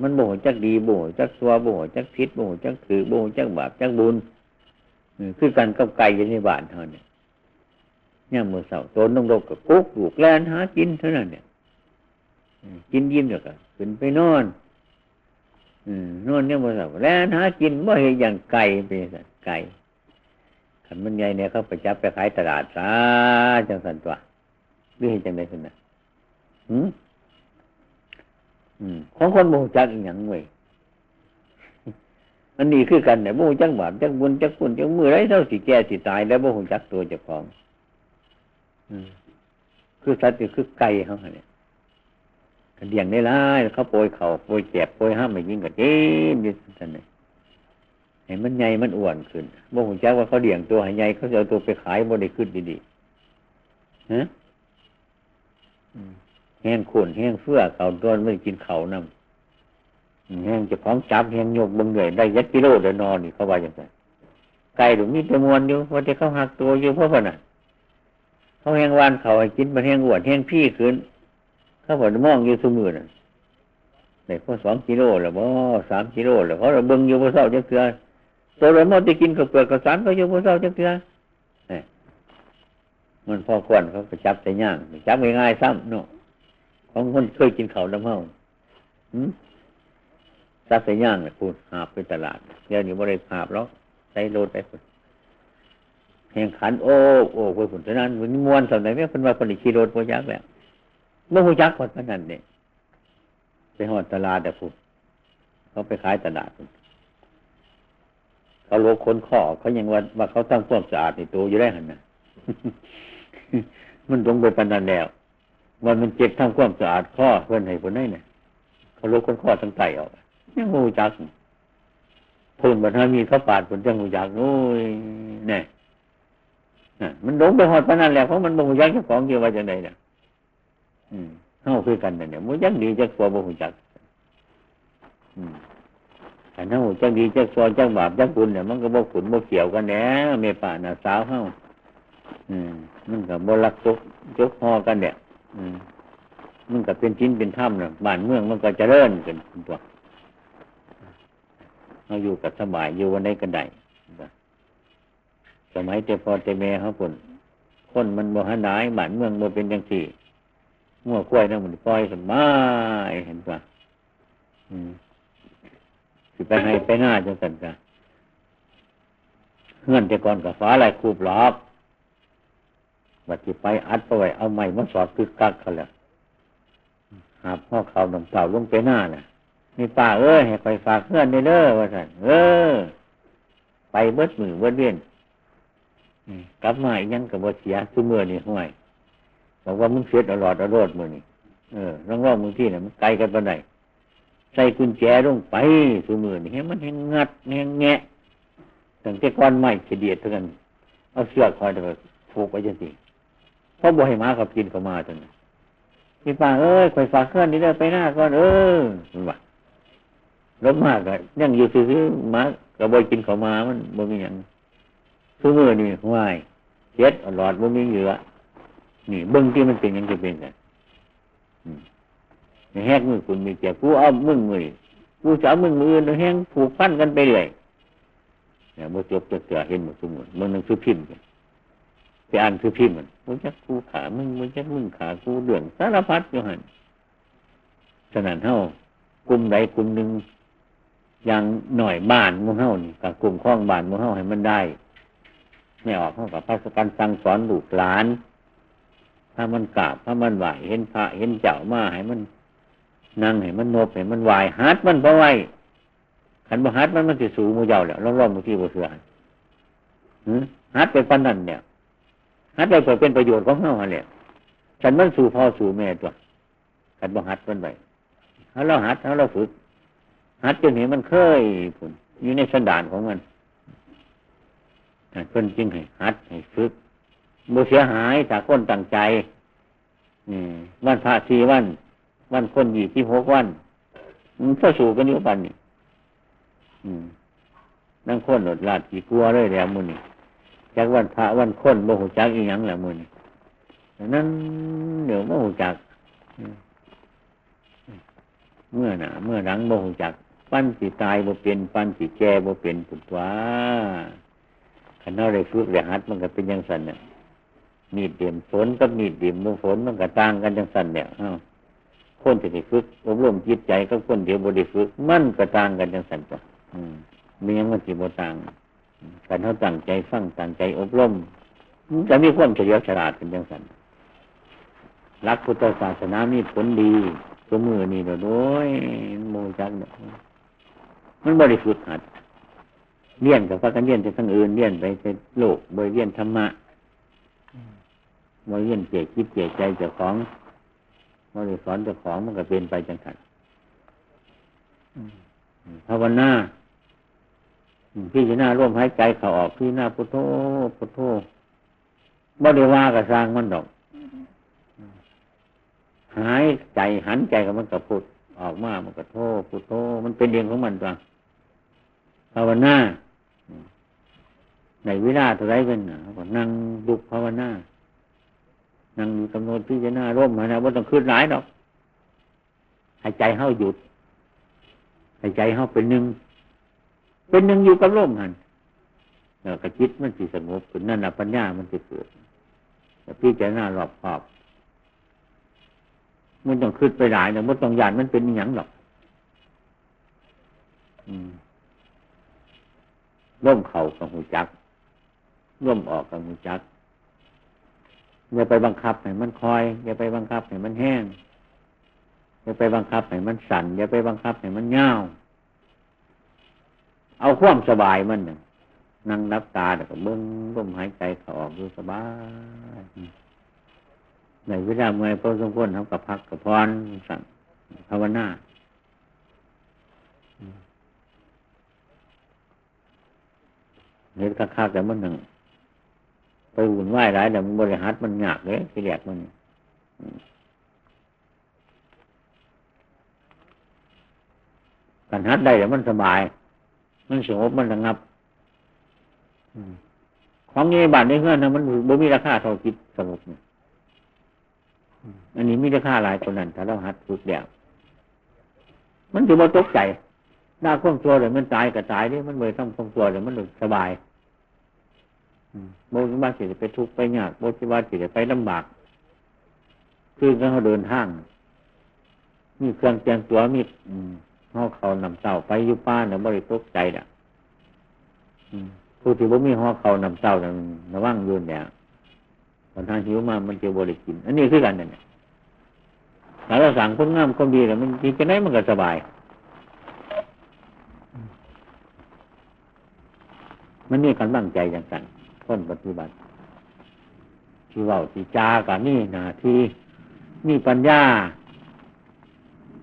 มันโมโหจักดีโมโหจักซัวโมโหจักพิษโมโหจักถือโมโหจักบาปจักบุญคือการกับไก่ยู่ในบ้านเท่านี้เนี่ยมือเสาโตนต้องรกกับกุ๊กลูกแลนหากินเท่านั้นเนี่ย กินยิ้มเดี๋ยวก็ขึ้นไปนอนนอนเนี่ยมือเสาแลนหากินว่เห็นอย่างไก่เป็นไก่ขันมันใหญ่เนี่ยเขาไปจับไปขายตลาดซะจังสันตัวหรือเห็นจังไดคนนะหืมของคนโมจักอีกอย่างเว้ยอันนี้คือกันเนี่ยโมจักบาปจักบุญจักคุณจักมือไรเท่าสิแก่สิตาย แล้วโมจักตัวเจ้าของคือสัตว์คือไก่เขาเนี่ย เลี้ยงได้ร้ายเขาโปรยเขาโปรยแจบโปรยห้ามไม่ยิ่งกับเจ๊มยิ่สันเลยเห็นมันใหญ่มันอ้วนขึ้นโมโหจักว่าเขาเลี้ยงตัวใหญ่เขาจะเอาตัวไปขายโมได้ขึ้นดีๆฮะแห้งขุ่นแห้งเฟื่อเขาต้นไม่กินเขานำแห้งจะพร้อมจับแห้งโยกบึงเหนื่อยได้ยัดกิโลเดินนอนนี่เขาว่าอย่างไรไก่หรือมีแต่มวนอยู่ว่าจะเขาหักตัวอยู่เพราะว่าน่ะเขาแห้งวานเขาให้กินมันแห้งอ้วดแห้งพี่ขึ้น เขาบอกมองอยู่สมือน่ะในพอสองกิโลหรือบ่สามกิโลหรือเขาเราเบิ้งอยู่พอเศร้าจะเกลือตัวเรามอจะกินกับเปลือกกับสารเขาอยู่พอเศร้าจะเกลือมันพอควรเขาก็จับแต่ย่างจับง่ายๆซ้ำเนาะของคนเคยกินเขาน้ำเมาซักใส่ย่างเนี่ยคุณหาบไปตลาดเดี๋ยวนี้บริหาบแล้วใช้โรดไปคุณแห่งขันโอ้โอ้ไปผุนเท่านั้นมันมวนสมัยนี้คนว่าคนอีขี่รถโพยักแล้ว เมื่อโพยักคนนั้นเนี่ยไปหอดตลาดแต่คุณเขาไปขายตลาดเขาโลกคนข้อเขายังว่าว่าเขาตั้งความสะอาดในตัวอยู่ได้หันนะมันลงไปปันนันแล้ววันมันเจ็บทำความสะอาดข้อเพื่อนให้คนได้เนี่ยเขาลวกคนข้อทั้งไตออกยังงูจักพูนบันทามีเขาปาดผลจังงูจักโอ้ยเนี่ยมันลงไปหอดพนันแล้วเพราะมันบ่งยักเจ้าของเกี่ยวว่าจังไดเนี่ย เข้าคือกันเนี่ยมันยักดีจักตัวบ่งจักอืมแต่ถ้าจักดีจักซอจักบาปจักบุญเนี่ยมันก็บ่ขุนบ่เกี่ยวกันแน่เมป่าน่ะสาวเข้าอืมมันก็บ่รักจกจกพอกันเนี่ยอืมันก็เป็นชิ้นเป็นถ้ำเนะบ้านเมืองมันก็จะเริ่นกันตัวเราอยู่กับสมัยอยู่วันไหนกันได้สมัยเจ้พ่อเจ้แม่เขาคนคนมันบ่หันหายบ้านเมืองบ่เป็นจังสี่ มั่วกล้วยนั่นมันปล่อยสมายเห็นป่ะอืมสิไปให้ไปหน้าจังสันกันเงื่อนแต่ก่อนกับฟ้าลายคูบหลอกวัดที่ไปอัดไปไว้เอาไม้มาสอดตึกกักเขาแล้วหาพ่อเขานำเต่าลงไปหน้าน่ะนี่ป้าเอ้ยให้ไปฝากเพื่อนเด้อว่าสันเออ ไปเบิดมือเบิดเวียนกลับมาอีกยังกับว่าเสียซุมือนี่ห่วย บอกว่ามึงเสียตลอดตลอดมือนี่เออร้องร้องมึงที่เนี่ยมันไกลกันปานใดใส่กุญแจลงไปซุมือนี่ให้มันแหงงัดแหงแงะตั้งแต่ก้อนไม้เฉดียดเท่านั้นเอาเสือคอยแต่ผูกไว้จังสิเพราะบ่ให้มากับกินเขามาจนพี่ป้าเอ้ยคอยฝากเคลื่อนนี่เด้อไปหน้าก่อนเออมันว่าลบมากอะยังอยู่ซื้อมากับบอยกินเขามามันบ่มีอย่างซื้อมือนี่ห่วยเจ็ดหลอดบ่มีเหลือ นี่เบิ้งที่มันเป็นยังจะเป็นกันแหกมือคุณมีเจ็บกูเอามึงมือกูจะเอามึงมืออื่นแห้งผูกพันกันไปเลยเนี่ยเมื่อจบจะเกิดเห็นหมดสมุนมันนั่งซื้อพิมพ์กันไปอ่านซื้อพิมพ์มันมึงจะกูขามึงมึงจะมึงขากูเดือดสารพัดอยู่หันฉะนั้นเท่ากลุ่มใดกลุ่มหนึ่งอย่างหน่อยบ้านมูเฮ้านี่กับกลุ่มข้องบ้านมูเฮ้าให้มันได้ ไม่ออกเข้ากับพระสกันสั่งสอนลูกหลาน ถ้ามันกราบถ้ามันไหวเห็นพระเห็นเจ้ามาให้มันนั่งให้มันนบให้มันไหวฮัดมันเพราะไหวขันบ่ฮัดมันมันจะสูงมูเจ้าแล้วร่องๆมูที่บ่เสือฮัดไปปันนั่นเนี่ยฮัดไปเพื่อเป็นประโยชน์ของเฮาเนี่ยฉันมันสู่พ่อสู่แม่ตัวขันบ่ฮัดมันไปถ้าเราฮัดถ้าเราฝึกฮัดจนเห็นมันเคยผุนอยู่ในสันดานของมันเพิ่นจึงให้ฮัดให้ฝึก บ่เสียหายถ้าคนตั้งใจวันพระสี่วัน วันคนยี่ที่หกวันมันก็สู่กันอยู่ปันนี่นั่งคนหลดลาดกี่กลัวเลยแล้วมือนี่จากวันพระวันคนโมโหจักอีหยังแหละมือนี่นั้นเดี๋ยวโมโหจักเมื่อหนาเมื่อหลังโมโหจัก ปั้นสีตายบ่เป็นปั้นสีแก่บ่เป็นปุตวาขันเอาได้ฝึกได้หัดมันก็เป็นยังสันเนี่ย มีดเดียมฝนกับมีดเดียมฝนมันก็ต่างกันยังสันเนี่ยคนที่ได้ฝึกอบรมจิตใจกับคนเดียวบริฝึกมันก็ต่างกันยังสันจ้ะมียังมันสิบต่างการเขาตั้งใจฟังตั้งใจอบรมจะมีความเฉลียวฉลาดเป็นยังสันรักพุทธศาสนามีผลดีตัวมือนี่เด้อโดยโมจักเนาะมันบริสุทธิ์หัดเลี้ยนกับพระกันเลี้ยนจะทั้งอื่นเลี้ยนไปเป็นโลกบริเลี้ยนธรรมะ บริเลี้ยนเจคิดเจใจเจ้าของบริสอนเจ้าของมันก็เป็นไปจังสันภาวนาพี่จะหน้าร่วมหายใจเขาออกพี่หน้าพุทโธพุทโธบ่ได้ว่ากับสร้างมันดอก หายใจหันใจกับมันกับพุทออกมามันกับโธพุทโธมันเป็นเรื่องของมันตัวภาวนาในวิราเท่าไรเป็นก็นั่งดุภาวนา นั่งอยู่กำหนดพี่จะหน้าร่มนะว่าต้องขึ้นหลายดอกหายใจเข้าหยุดหายใจเข้าเป็นหนึ่งเป็นหนึ่งอยู่กับลมหันแล้วก็จิตมันสิสงบขึ้นนั่นแหะปัญญามันจะเกิดแต่พี่จะหน้ารอบขอบมันต้องขึ้นไปหลายนะมันต้องยานมันเป็นอย่างหรอกร่มเข่ากับหูจักร่มออกกับหูจัก อย่าไปบังคับให้มันคอย อย่าไปบังคับให้มันแห้ง อย่าไปบังคับให้มันสั่น อย่าไปบังคับให้มันเงาเอาความสบายมันนึ่งนั่งรับตาแต่ก็เบิ้งลมหายใจเขาออกดูสบายในเวลาเมื่อยพอสมควรทำกับพักกับพรสั่งภาวนาเห็นค่าๆแต่มันหนึ่ง ไปหุ่นไหวหลายแต่มันบริหารมันหยากเลยที่แรกมันการหัดได้แต่มันสบาย มันสงบมันระงับของนี้บาทในเพื่อนนะมันบ่มีราคาเท่าจิตสงบเนี่ยอันนี้มีราคาหลายคนนั้นถ้าเราหัดฝึกเดียวมันถือว่าตกใจหน้าข้องตัวเลยมันตายก็ตายนี่มันเลยต้องข้องตัวเลยมันสบาย โบกิบาสิไปทุกข์ไปยากโบกิบาสิไปลำบากคือเขาเดินทาง มีเครื่องเตรียมตัวมีเขาเขานำเสาไปอยู่ป้าเนี่ยบริตกใจอะผู้ที่บ่มีหอเขานำเสาระว่างยืนเนี่ยตอนทางหิวมามันจะบริกิน อันนี้คือกันเนี่ยถ้าเราสั่งคนงามคนดีแล้วมันกินไปไหนมันก็สบาย มันนี่กันตั้งใจอย่างกัน คนปฏิบัติ ที่ว่าที่จากันี่นาที่มีปัญญา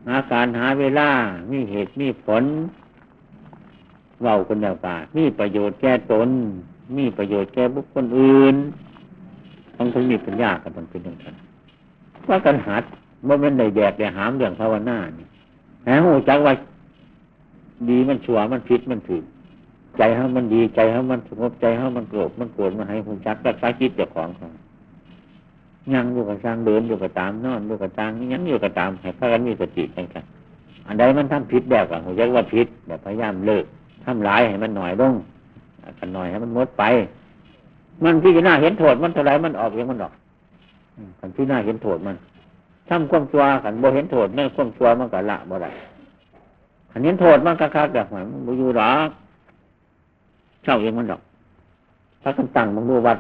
หาการหาเวลา มีเหตุมีผลเว้าคนเดียวกันมีประโยชน์แก่ตน มีประโยชน์แก่บุคคลอื่นต้องถึงมีปัญญากันต้องเป็นอย่างนั้นว่ากันหัดว่ามันได้แดกได้หามเรื่องภาวนานี่แหมหูจักว่าดีมันชั่วมันผิดมันถูก ใจเขามันดีใจเขามันสงบใจเขามันโกรธมันโกรธมันให้หูจักรักษาจิตเจ้าของเขายังอยู่กับสร้างเดินอยู่กับตามนอนอยู่กับตางยังอยู่กับตามให้พากันมีสติกันกันอันใดมันทำผิดแบบกับหูจักว่าผิดแบบพยายามเลิกทำร้ายให้มันหน่อยลงกันหน่อยให้มันมดไป มันที่จะน่าเห็นโทษมันเท่าไรมันออกเองมันออกมันที่หน่าเห็นโทษมันทำความชั่วกันโบเห็นโทษเนี่ยความชั่วมันก็ละบ่ได้อันนี้โทษมันก็คักแบบมันบ่อยู่หรอก ช่าเองมันดอกถ้าคำตั้งมันดูวัด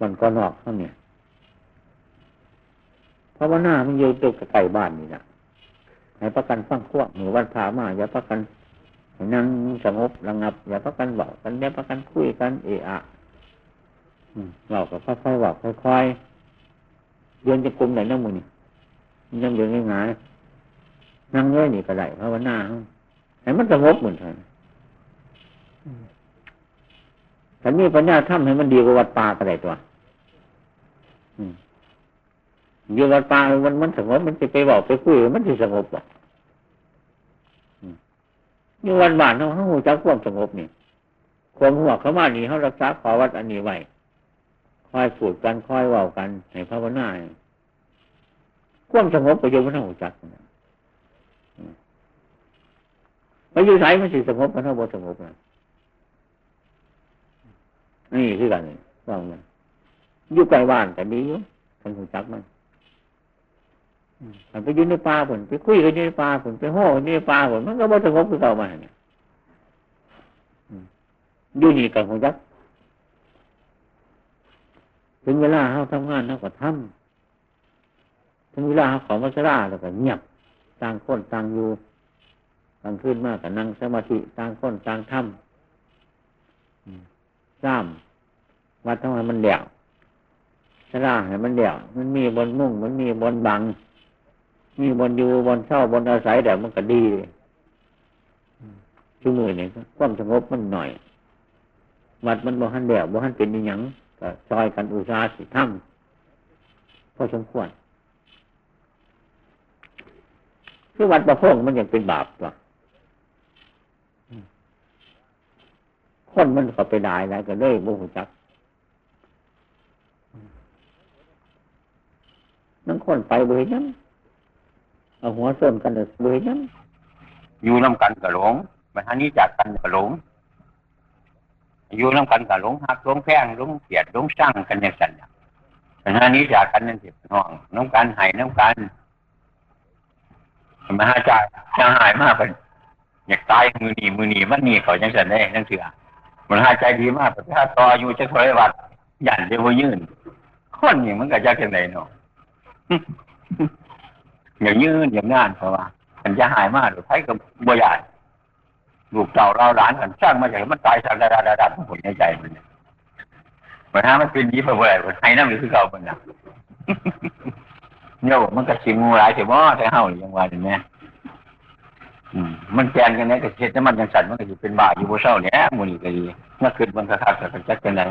มันก็นอกเท่านี้เพราะว่าหน้ามันอยู่ตัวใกล้บ้านนี่นะให้ประกันฟังขั้วหนูวันพามาอย่าประกันนั่งสงบระงับ อย่าประกันบอกกันอย่าประกันคุยกันเอะอะบอกกับค่อยๆบอกค่อยๆเดินจะกลุ่มไหนนั่งมือนี่ยังเดินง่ายๆนั่งเงยนี่ก็ได้เพราะว่าหน้าให้มันสงบเหมือนกัน ฉันมีปัญญาทำให้มันดีกว่าวัดป่าก็ได้ตัวอยู่วัดป่ามันมันสงบมันจะไปบอกไปคุยมันจะสงบหรอกอยู่วันบ้านเขาเขาหูจักความสงบนี่ความหัวเขามานี่เขารักษาขอวัดอันนี้ไว้คอยพูดกันคอยว่ากันให้ภาวนาความสงบประโยชน์มันหูจักไปอยู่ไหนมันสิสงบมันเท่าบ่สงบนะ นี่คือกันว่ามันอยู่ไกลบ้านแต่ดีอยู่คนหูจักมันมันไปยืนในป่าผลไปคุยกันในป่าผลไปห่ในป่าผลมันก็บ่สงบคือเก่ามาอยู่นี่กับหูจักถึงเวลาเขาทำงานเขาก็ทำถึงเวลาเขาขอมาสราแล้วก็เงียบต่างคนต่างอยู่ต่างขึ้นมากกับนั่งสมาธิต่างคนต่างทำ ซ้ำวัดทำไมมันเดี่ยวสราให้มันเดี่ยว มันมีบนมุ่ง มันมีบนบัง มีบนอยู่บนเช่าบนอาศัยแต่มันก็ดีชั่วโมงเนี่ยความสงบมันหน่อย วัดมันบ่หันเดี่ยวบ่หันเป็นอย่างก็ซอยกันอุตสาหสิทำพอสมควรคือวัดประพงมันยังเป็นบาปตัว คนมันก็ไปได้แล้วก็เลยโมโหจักนั่งคนไปเบยนั้นเอาหัวส้นกันเลยเบยนั้นอยู่น้ำกันกับหลงมาทางนี้จากกันกับหลงอยู่น้ำกันกับหลงหักหลงแพงหลงเกียดหลงสร้างกันอย่างสันมาทางนี้จากกันนั่นสิน้องน้องกันหายน้องกันมาหาจายจะหายมากเป็นอยากตายมือหนีมือหนีมันหนีเขาจังสันได้ทั้งเสือ มันหายใจดีมากแต่ถ้าต่ออยู่จะถอยวัดหยันเดียวยืนคนอย่างมันก็จะเป็นไรเนาะอย่างยืนอย่างงานเพราะว่ามันจะหายมากหรือใช้กับบัวใหญ่ลูกเต่าเราหลานกันสร้างมาจากมันตายสักระดับระดับผลในใจมันมันถ้ามันเป็นยี้ไปเมื่อไหร่ให้น้ำหรือคือเก่ามันนะเนี่ยมันก็ชิงงูหลายเสียบ่แต่เฮาอย่างว่าเห็นไห มันแกนกันเนี่ยก็เช็ดน้ำมันจังสันมันก็อยู่เป็นบาอยู่บนเสาเนี่ยมูนี่ก็ดีเมื่อคืนมันก็คักกับจักกันไหน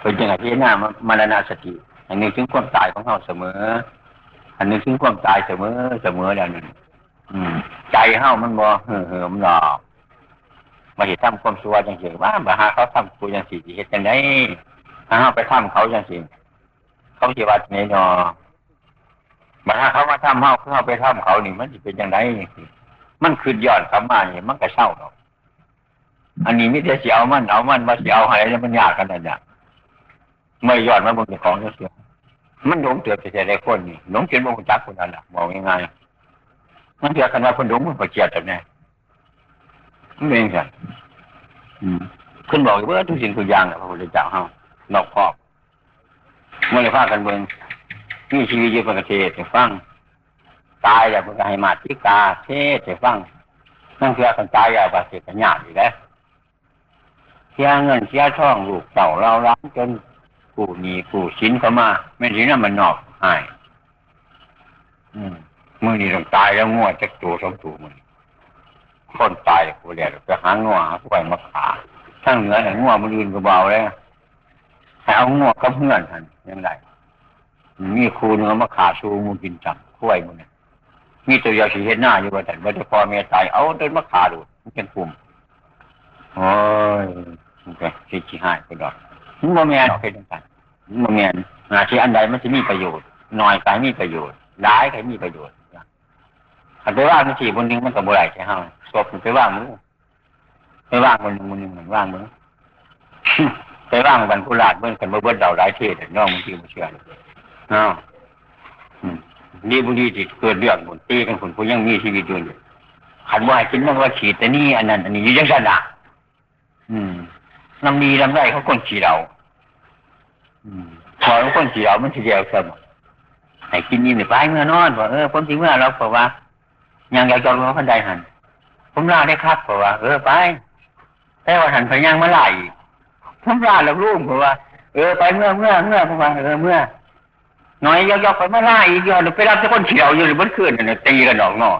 เป็นจังไงที่หน้ามารณาสติ อันนี้ถึงความตายของเขาเสมอ อันนี้ถึงความตายเสมอเสมอแล้วนี่ใจเฮามันบ่เหือมหนอกมาเห็นทำความชั่วจังสิว่าบ่หาเขาทำตัวจังสิเห็นจังไดถ้าเฮาไปทำเขาจังสิเขาสิว่าเนี่ยเนาะมาถ้าเขามาทำเฮาเขาไปทำเขานี่มันจะเป็นยังไง มันคืนย้อนกลับมาเนี่ยมันก็เศร้าเนาะอันนี้มิแต่เสียเอามันเอามันมาเสียเอาอะไรแล้วมันยากกันนั่นเนี่ยไม่ยอดมาบนของเสียมันหลงเตือนใจได้คนนี่หลงเกินบงจักคนนั้นแหละบอกง่ายๆมันเถื่อกันว่าคนหลงมันประเจียดแบบนี้มันเป็นไงขึ้นบอกว่าทุกสิ่งทุกอย่างพระพุทธเจ้าเฮานอกครอบเมื่อไรพากันเมืองนี่ชีวิตอยู่ประเทศฟัง ตายแล้วเพื่อให้มาทิกาเทศให้ฟังนั่งเสียกันตายแล้วประเทศกันยากอยู่แล้วเสียเงินเสียทองลูกเต่าเราล้างจนกูมีกูชิ้นเข้ามาไม่ทีนั้นมันนอกหายมือนี่ต้องตายแล้วง่วจะตัวสมถูมือคนตายกูเรียกจะหาง่วหาผู้ไปมาขาทั้งเหนือแต่ง่วมันยืนก็เบาเลยให้เอาง่วกับเพื่อนทันยังไงมีครูเนื้อมาขาชูมูกินจังคุ้ยมันเนี่ย มีตัวยาสีเห็นหน้าอยู่ว่าแต่ว่าจะพอเมียตายเอาเดินมาขาดูมันเป็นกลุ่มโอ้ยมันก็สิจิหายไปดอกมันโมเมียนเป็นต่างๆโมเมียนหาที่อันใดมันจะมีประโยชน์น้อยกายมีประโยชน์ร้ายกายมีประโยชน์ขันไปว่างมันสี่บนนึงมันกับบุไรใช่ไหมศพไปว่างมือไปว่างบนนึงบนนึงเหมือนว่างมือไปว่างบันคุลาดเมื่อกันเมื่อเบิ้ลเดาหลายเทศน้องบางทีมันเชื่ออ้าว นี่บุรีติดเกิดเรื่องผลตีกันผลผู้ยังมีชีวิตอยู่ขันว่าคิดมั่งว่าฉีดแต่นี่อันนั้น อันนี้ยังสันอะอืมลำดีลำได้เขาคนฉีดเราอืมพอเขาคนฉีดเรามันทีเดียวเสมอให้กินนี่ไปเมื่อนอนว่าเออผมจริงเมื่อเราบอกว่ายังอยากจะรู้พันใดหันผมลาได้ครับบอกว่า เออไปแต่ว่าหันไปยังเมื่อไหร่ผมลาแล้วรุ่งบอกว่า เออไปเมื่อเมื่อเมื่อผมว่าเออเมื่อ น้อยยอกๆไปมาล่าอีกยอดไปรับจะคนเฉียวอยู่หรือบนขึ้นเนี่ยตีกันดอกนอก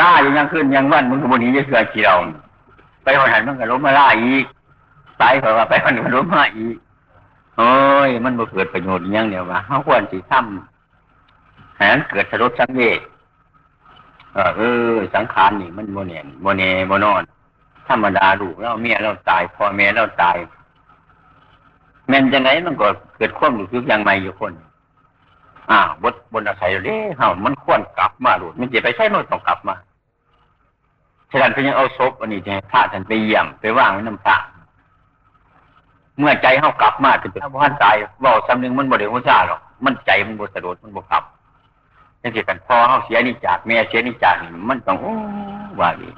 ล่าอยู่ยังขึ้นยังวันมึงกับบนนี้จะเสือเฉียวไปหันหันมันก็ล้มมาล่าอีกตายเพราะว่าไปหันมันล้มมาอีกโอ้ยมันบ่เกิดประโยชน์ยังเดียวว่าเขาควรสิทำแหนเกิดสรุปสังเวชเออเออสังขารนี่มันโมเนียนโมเนโมนอน ธรรมดาลูกเราเมียเราตายพ่อแม่เราตาย แม่นจะไหนมันก็เกิดความรู้สึกอย่างใหม่อยู่คนอ่าบดบนอาศัยเด้เฮามันควรกลับมาหลูกมันจะไปใช้มันต้องกลับมาฉะนั้นเพิ่นยังเอาศพอันนี้จะให้พระท่านไปเยี่ยมไปว่างไว้น้ำพระเมื่อใจเฮากลับมาถึงถ้าพ่านตายเว้าซ้ำนึงมันบ่ได้หัวชาหรอกมันใจมันบ่สะดุดมันบ่กลับจังซี่กันพอเฮาเสียนี่จากแม่เสียนี่จากนี่มันต้องโอ้ว่าดี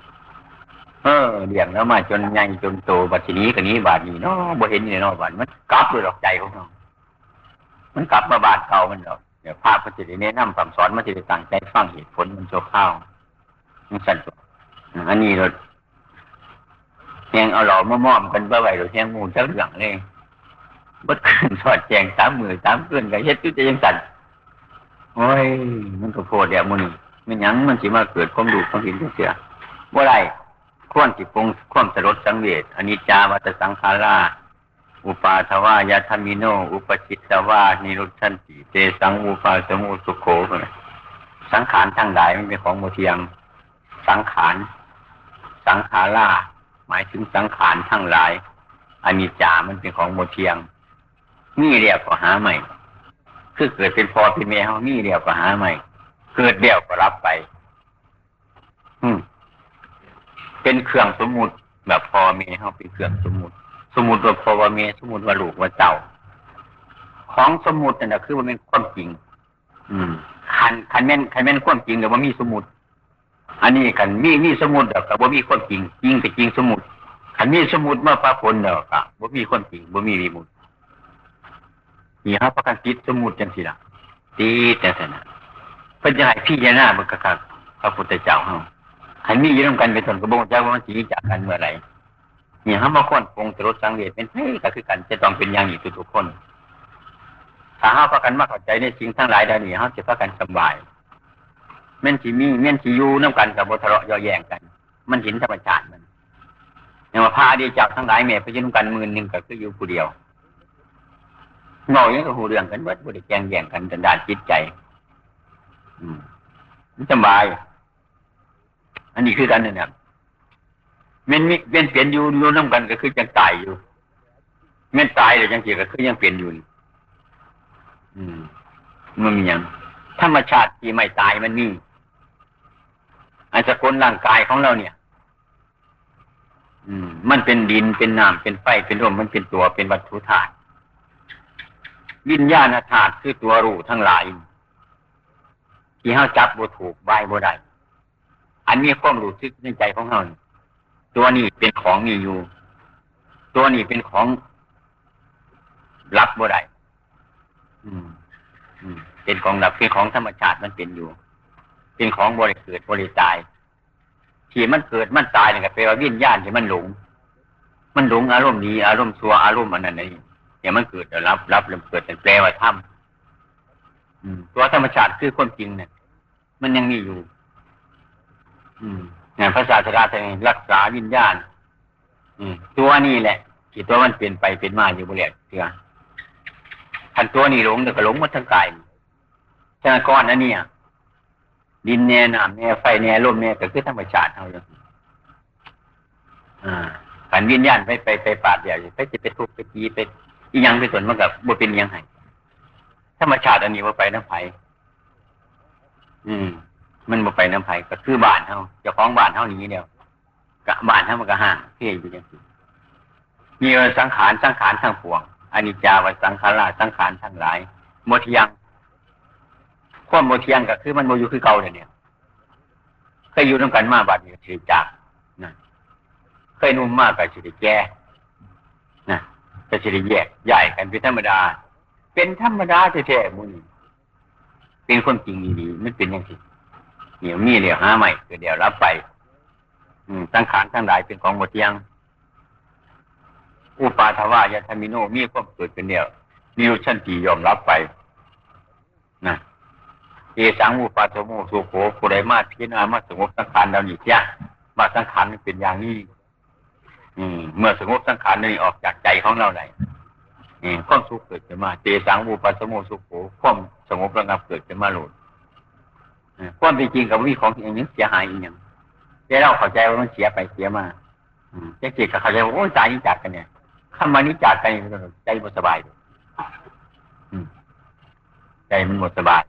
เออเลี้ยงแล้วมาจนใหญ่จนโตบัดทีนี้ก็นี้บาดนี้เนาะบ่เห็นนี่เนาะบาดมันกลับเลยดอกใจของเรามันกลับมาบาดเก่ามันดอกเดี๋ยวภาพมันจะได้แนะนำคำสอนมันจะได้ตั้งใจฟังเหตุผลมันโชว์ข้าวมันสั่นตัวอันนี้เราแหงเอาหล่อมามอมกันไปไหวเราแหงมูจักหลังเลยบดขึ้นสอดแจงสามมือสามเกินกับเฮ็ดจุดจะยังสั่นโอ้ย มันก็โพดเดี๋ยวมันมันยังมันสิมาเกิดความดูความห็นเสียว่าไร ควรจิปงควมสลดสังเวชอนิจจาวัตสังขาราอุปาทวายาธมิโน อุปจิตตวานิรุชันติเตสังอุปาสมุสุโขสังขารทั้งหลายมันเป็นของโมเทียง สังขาร สังขาราหมายถึงสังขารทั้งหลายอนิจจามันเป็นของโมเทียงนี่เรียกว่าหาใหม่ คือเกิดเป็นพอเป็นแม่เขานี่เรียกว่าหาใหม่ เกิดเดี่ยวก็รับไป อืม เป็นเครื่องสมมุติแบบพอเมเขาเป็นเครื่องสมมุติ สมมุติว่าพอว่าเมสมมุติว่าลูกว่าเจ้า ของสมมุตินี่ะคือมันเป็นความจริง อืมคันคันแม่นคันแม่นความจริงแต่ว่ามีสมมุติ อันนี้คันมีมีสมมุติแต่ว่ามีความจริง จริงแต่จริงสมมุติคันมีสมมุติเมื่อพระพลเด้อกะว่ามีความจริงว่ามีวิมุตนี่ครับประกันติดสมมุติจังสิล่ะตีแต่สนะเพื่อจะให้พี่ยานาบุกคักพระพุทธเจ้าเฮา ให้มีอยู่ร่วมกันเป็นส่วนกระบงจากว่ามันสีจากกันเมื่อไรเนี่ยห้ามมาคนปงตรสสังเวชเป็นเฮ้ก็คือกันจะต้องเป็นอย่างนี้ทุกคน ถ้าห้าพักกันมาเข้าใจในสิ่งทั้งหลายใดนี้ห้าจะพักกันสบายเม่นสีมีเม่นสียูน้ำกันกับบทะเลาะย่อแย่งกัน มันหินธรรมชาติมันอย่างว่าพาดีจากทั้งหลายเมย์ไปยืนกันมือหนึ่งก็คืออยู่ผู้เดียวเงาอย่างก็หูเรื่องกันเบิดบริแกงแย่งกันดันดานจิตใจ อืมสบาย อันนี้คือกันนี่ยเม่นเม่นเปลี่ยนอยู่อยู่น้ำกันก็คือยังตายอยู่เม่นตายเลยยังเกี่ยก็คือยังเปลี่ยนอยู่อืมมันมีอย่างธรรมชาติที่ไม่ตายมันมีอาจจะคนร่างกายของเราเนี่ย อืม มันเป็นดินเป็นน้ำเป็นไฟเป็นลมมันเป็นตัวเป็นวัตถุธาตุวิญญาณธาตุคือตัวรู้ทั้งหลาย ที่เฮาจับบ่ถูกใบบ่ได้ อันนี้ความรู้สึกในใจของเฮาตัวนี้เป็นของมีอยู่ ตัวนี้เป็นของรับบ่ได้เป็นของรับเป็นของธรรมชาติมันเป็นอยู่ เป็นของบริเกิดบริตายที่มันเกิดมันตายเนี่ยก็แปลว่าวิญญาณที่มันหลง มันหลงอารมณ์ดีอารมณ์ชัวอารมณ์อันนั้นนี่เนี่ยมันเกิดแล้วรับรับแล้วเกิดแปลว่าธรรมตัวธรรมชาติคือความจริงเนี่ยมันยังมีอยู่ เนี่ยพระศาสดาจะรักษาวิญญาณอืมตัวนี้แหละที่ตัวมันเปลี่ยนไปเป็นมาอยู่บริเวณเถื่อทันตัวนี้หลงเดี๋ยวก็หลงหมดทั้งกายชนะก้อนอันนี้ดินแน่น้ำแน่ไฟแน่ลมแน่ก็คือธรรมชาติเท่านั้นอ่าขันวิญญาณไปไปไปปาดเดียวไปจะไปทุบไปจีไปอียังไปส่วนมันกับบุเป็นยังไงธรรมชาติอันนี้ว่าไปน้ำไผ่อืม มันบ่ไปน้ำไผ่ก็คือบ้านเท่าเจ้าของบ้านเท่านี้เดียวกะบ้านเท่ามันก็ห่างเพียอยู่อย่างนี้มีสังขารสังขารทั้งปวงอนิจจาวสังขาราสังขารทั้งหลายหมดยังความโมเทียงก็คือมันโมอยู่คือเก่าเนี่ยเคยอยู่ร่วมกันมาบาดนี้ถือจากนะเคยนุ่มมากกับสิริแก่นะก็สิริแยกใหญ่กันเป็นธรรมดา เป็นธรรมดาแท้ๆมุนเป็นคนจริงดีๆมันเป็นอย่างที่ เดี๋ยวมีเดี๋ยวหาใหม่เดี๋ยวรับไป อืมสังขารทั้งหลายเป็นของหมดยังอุปาทวายาธมิโนมีความเกิดเป็นเดียวนิวชันตียอมรับไปนะเอสังอุปาทโมสุโขผู้ใดมาพิจารณามาสงบสังขารเรานี่เจ้ามาสังขารเป็นอย่างนี้ อืม เมื่อสงบสังขารนี้ออกจากใจของเราไหนความสุขเกิดขึ้นมาเจสังอุปาทโมสุโขความสงบระงับเกิดขึ้นมาหลุด ความจริงกับวิของอย่างนี้เสียหายอีกอย่างแต่เราเข้าใจว่ามันเสียไปเสียมาเจ๊เกกับเข้าใจว่าโอ้ตายนี่จากกันเนี่ยข้ามานี้จากกันใจมันสบายใจมันหมดสบาย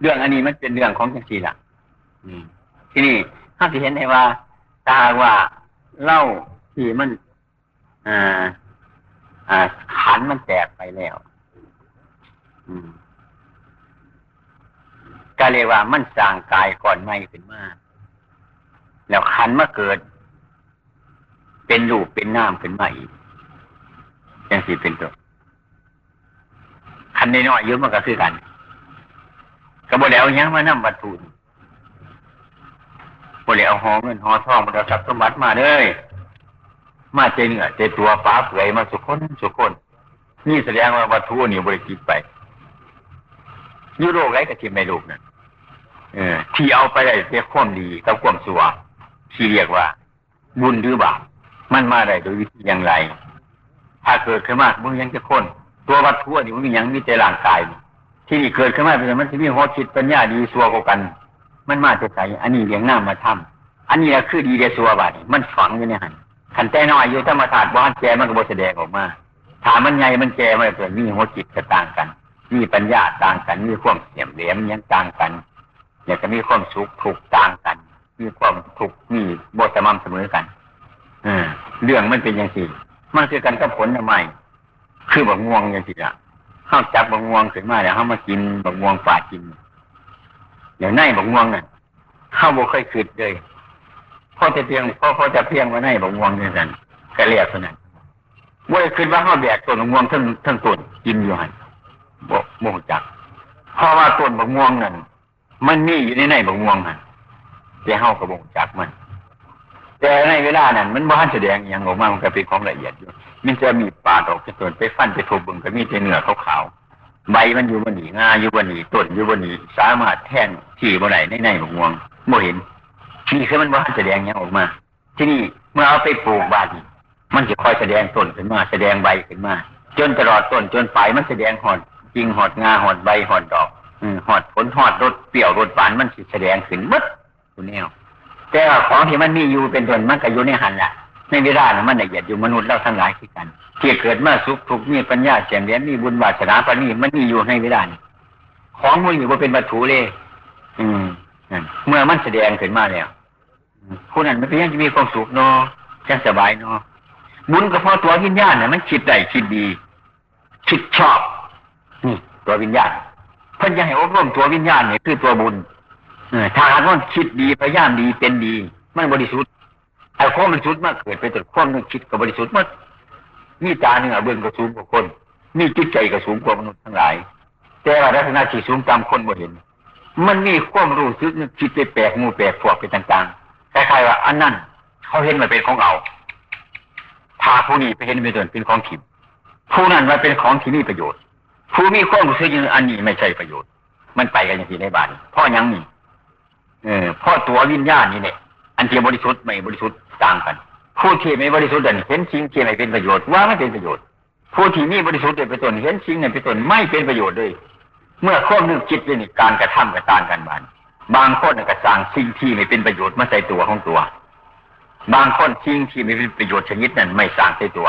เรื่องอันนี้มันเป็นเรื่องของจังสีละที่นี่ถ้าที่เห็นได้ว่า ตาว่าเล่าที่มันอ่าอ่าขันมันแตกไปแล้ว อืม ก็เรียกว่ามันสร้างกายก่อนไม่ขึ้นมาแล้วขันมาเกิด เป็นรูปเป็นน้ำขึ้นมาอีกยังสีเป็นตัวขันน้อยๆเยอะมันก็คือกันก็บ่แล้วยังมานั่งวัตถุบ่แล้วหอเงินหอทองมาเอาทรัพย์สมบัติมาเลย มาเจเนื้อเจตัวป้าเปื่อยมาสุคนสุคนนี่แสดงว่าวัตถุนี่บริจิตไปยุโรปไรกับทีมในโลกนั่น เออ ที่เอาไปได้เพียความดีกับความสัวที่เรียกว่า บุญหรือบาปมันมาได้โดยวิธีอย่างไร ถ้าเกิดขึ้นมามึงยังจะคนตัววัตถุนี่มันยังมีแต่ร่างกายที่นี่เกิดขึ้นมาเป็นมันจะมีหัวคิดปัญญาดีสัวกัน มันมาจะใส่อันนี้เลี้ยงหน้ามาทำอันนี้คือดีเดสัวบาดมันฝังอยู่ในหันขันแต่น้อยอยู่ธรรมศาสตร์บ้านแกมันก็บแสดงออกมาถามมันใหญ่มันแก่ไม่เกิดมีหัวจิตจะต่างกัน มีปัญญาต่างกัน มีความเสียมเหลี่ยมยังต่างกัน อยากจะมีความสุขถูกต่างกัน มีความทุกข์มีบทสม่ำเสมอกันอเรื่องมันเป็นอย่างสี่มันคือกันกับผลทำไมคือบบง่วงอย่างสี่ละข้าจับบางวงขึ้นมาแล้วเขามากินบางวงฝากินเดี๋ยวในบางวงน่ะเข้าบ่เคยคืดเลยพ่อจะเพียงพ่อพ่อจะเพียงว่าในบางวงนี่สันก็เรียกเท่านั้นบ่ได้คืนว่าเขาแบกต้นบางวงทั้งทั้งต้นกินอยู่หันบ่โมจักเพราะว่าต้นบางวงนั่น มันมีอยู่ในในบางวงหันแต่เขาก็บ่จักมัน แต่ในเวลานั้นมันบ้านแสดงอย่างออกมามันก็เป็นของละเอียดอยู่มันจะมีปาดออกจะส่วนไปฟันไปทุบบึงก็มีแต่เนื้อขาวๆใบมันอยู่บนหนีงาอยู่บนหนีต้นอยู่บนหนีสามารถแท่นที่บนไหนในในหวงโมเห็นนี่คือมันว่านแสดงอยังออกมา ที่นี่เมื่อเอาไปปลูกบ้านมันจะคอยแสดงต้นขึ้นมา แสดงใบขึ้นมา จนตลอดต้นจนปลายมันแสดงหอดจริงหอดงาหอดใบหอดดอก หอดผลหอดรสเปรี้ยวรสหวานมันแสดงขึ้นมัดตัวนี้แต่ของที่มันมีอยู่เป็นต้นมันก็อยู่ในหันแหละในเวลามันละเอียดอยู่มนุษย์เราทั้งหลายคือกัน ที่เกิดมาสุขทุกข์มีปัญญาเฉียมเลียมีบุญวาสนาปณีมันมีอยู่ในเวลานี้ของมันอยู่ว่าเป็นวัตถุเลยอืมเมื่อมันแสดงขึ้นมาแล้วผู้นั้นมันก็ยังจะมีความสุขเนาะยังสบายเนาะบุญก็เพราะตัววิญญาณเนี่ยมันคิดได้คิดดี คิดชอบนี่ตัววิญญาณ พิ่นจะให้อบรมตัววิญญาณเนี่ยคือตัวบุญถ้าหากว่าคิดดีพยายามดีเป็นดี มันบริสุทธิ์ไอ้ความบริสุทธิ์มากเกิดไปจากความนึกคิดกับบริสุทธิ์มันมีตาเนื้อเบื้องกระสูงกว่าคน มีจิตใจกระสูงกว่ามนุษย์ทั้งหลาย แต่ว่าลักษณะที่สูงตามคนบ่เห็น มันมีความรู้สึกนึกคิดไปแปลกหมูแปลกพวกไปต่างๆคล้ายๆว่าอันนั้นเขาเห็นมันเป็นของเราพาผู้นี้ไปเห็นเป็นส่วนเป็นของถิ่นผู้นั้นมันเป็นของที่มีประโยชน์ ผู้มีความรู้สึกอย่างอันนี้ไม่ใช่ประโยชน์ มันไปกันอย่างที่ในบ้านพ่อยังมีเออพ่อตัววิญญาณนี่เนี่ยอันที่บริสุทธิ์ไม่บริสุทธิ์ต่างกันผู้ที่ไม่บริสุทธิ์เห็นสิ่งที่ไม่เป็นประโยชน์ว่าไม่เป็นประโยชน์ผู้ที่มีบริสุทธิ์เป็นตนเห็นสิ่งนั้นเป็นตนไม่เป็นประโยชน์เลยเมื่อข้อนึกคิดเป็นการกระทำกับต่างกันบานบางคนก็สร้างสิ่งที่ไม่เป็นประโยชน์มาใส่ตัวของตัว บางคนสิ่งที่ไม่เป็นประโยชน์ชนิดนั้นไม่สร้างใส่ตัว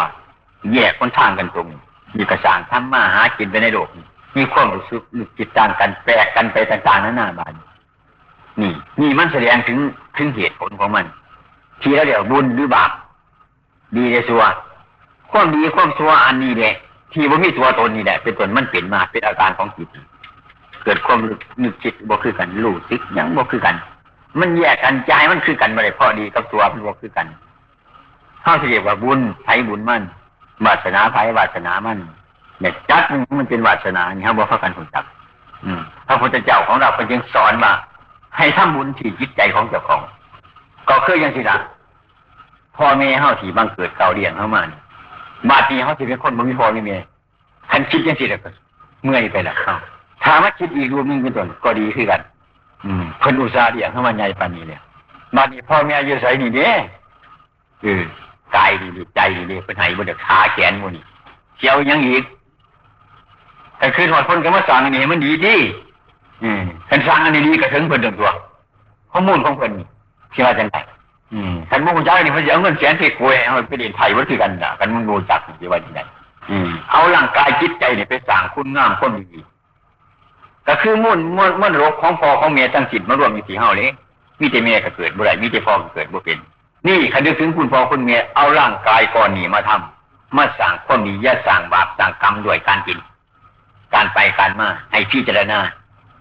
แยกคนทางกันตรง มีกระสางทำมาหากินไปในโลกมีความรู้สึกนึกจิตต่างกันแปลกกันไปต่างๆนั้นหน้าบานนี่ นี่มันแสดงถึงถึงเหตุผลของมัน ที่เราเรียกบุญหรือบาปดีในสัวความดีความชั่วอันนี้แหละที่ว่ามีตัวตนนี่แหละเป็นตนมันเปลี่ยนมาเป็นอาการของจิตเกิดความนึกจิตบ่คือกันรู้สึกยังบ่คือกัน มันแยกกันใจมันคือกันมาเลยพอดีกับตัวมันบ่คือกันเข้าเรียว่าบุญไผบุญมัน วาสนาไผวาสนามันเนี่ยจัดมันเป็นวาสนาเนี่ครับว่าเข้ากันผลจักพระพุทธเจ้าของเราเป็นยังสอนมาให้ทำบุญที่จิตใจของเจ้าของ ก็คือย่างที่ละพ่อแม่เฮาที่บังเกิดเก่าเลี้ยงเฮามานี่บาดนี้เขาสิเป็นคนบ่มีพ่อมีแม่คันคิดจังซี่แล้วก็เมื่อยไปล้วเขาถ้ามาคิดอีกรูปนึงเป็นต้นก็ดีคือกัน อืมเพิ่นอุตส่าห์เลี้ยงเฮามาใหญ่ปานนี้เนี่ยบาดนี้พ่อแม่อยู่ไสนี่เด้เออ กายดีใจดีเพิ่นให้บ่ได้ขาแขนมู่นี่เสียวยังอีกแต่คือหอดคนก็มาสั่งอันนี้มันดีดีอืมคันสั่งอันนี้ดีก็ถึงเพิ่นเดิมตัวข้อมูลของเพิ่นนี่ที่ว่าจังไดอืมคันบ่ฮู้จักนี่เพิ่นสิเอาเงินแสนที่กวยเอาไปเล่นไทยบ่คือกันน่ะคันมึงรู้จักสิว่าจังไดอืมเอาร่างกายจิตใจนี่ไปสร้างคุณงามความดีก็คือมุ่นมุ่นมุ่นรกของพ่อของแม่ทั้งสิ้นมารวมอยู่ที่เฮาเลยมีแต่แม่ก็เกิดบ่ได้มีแต่พ่อก็เกิดบ่เป็น นี่คันนึกถึงคุณพ่อคุณแม่เอาร่างกายก่อนนี่มาทำมาสร้างความดีอย่าสร้างบาปสร้างกรรมด้วยการกิน การไปการมาให้พิจารณา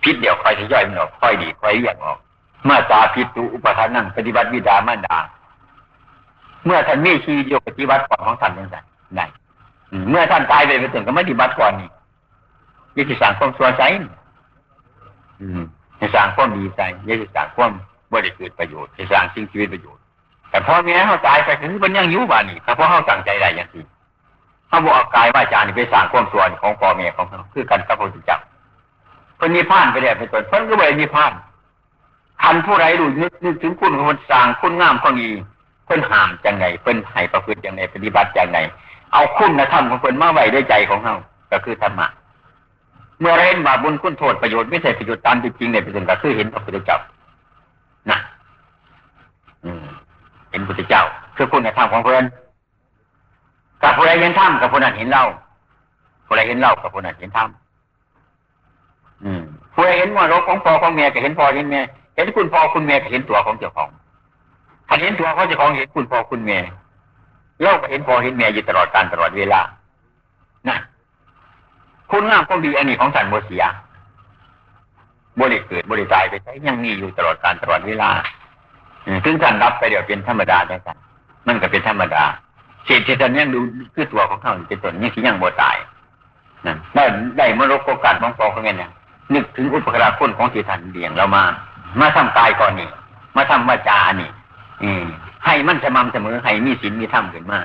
พิษเดี๋ยวคอยทย่อยมันออกค่อยดีค่อยเรียกออก มาตาพิตุอุปทานั่งปฏิบัติวิดามารดา เมื่อท่านมีชีวิตอยู่ปฏิบัติก่อนของท่านยังไงได้เมื่อท่านตายไปไปถึงก็ไม่ปฏิบัติก่อนนี่ยิ่งสั่งความสัวใจจะสั่งความดีใจยิ่งจะสั่งความบ่ได้เกิดประโยชน์จะสั่งสิ่งชีวิตประโยชน์ แต่พ่อแม่เขาตายไปถึงมันยังอยู่บ้านนี่แต่พอเขาตั้งใจได้อย่างที่เขาบอกกายว่าจานไปสั่งความสัวนของพ่อแม่ของเขาคือกันกับพระพุทธเจ้าเพิ่นนิพพานไปแล้วไปตนเพิ่นก็ไปนิพพานทันผู้ไรรู้นึกนึกถึงคุณของคนสร้างคุณงามความดีเพิ่นห้ามจังไงเพิ่นให้ประพฤติจังไงปฏิบัติจังไงเอาคุณธรรมของเพิ่นมาไว้ในใจของเฮาก็คือธรรมะเมื่อเราเห็นบาปบุญคุณโทษประโยชน์ไม่ใช่ประโยชน์ตามที่จริงเนี่ยเป็นก็คือเห็นพระพุทธเจ้านะ เห็นพุทธเจ้า คือคุณธรรมของเพิ่อนกับผู้ใดเห็นธรรมกับผู้นั้นเห็นเราผู้ใดเห็นเรากับผู้นั้นเห็นธรรมอืมผู้ใดเห็นว่ารกของพ่อของแม่ก็เห็นพ่อเห็นแม่เห็นคุณพ่อคุณแม่ก็เห็นตัวของเจ้าของถ้าเห็นตัวของเจ้าของเห็นคุณพ่อคุณแม่เราก็เห็นพ่อเห็นแม่อยู่ตลอดการตลอดเวลานะคุณงามความดีอันนี้ของสันโมเสียบริเกิดบริตายไปใช้ยังมีอยู่ตลอดการตลอดเวลา ถึงท่านรับไปเดี๋ยวเป็นธรรมดาได้กันมันก็เป็นธรรมดาเศษเศษยังดูคือตัวของเขาเป็นต้นยังที่ยังบ่ตายนั่นได้ได้มรดกโอกาสของพ่อของแม่เนี่ยนึกถึงอุปการะคุณของที่ท่านเลี้ยงเรามา มาทำกายก่อนนี่มาทำวาจานี่ อืมให้มันสม่ำเสมอให้มีศีลมีธรรมขึ้นมา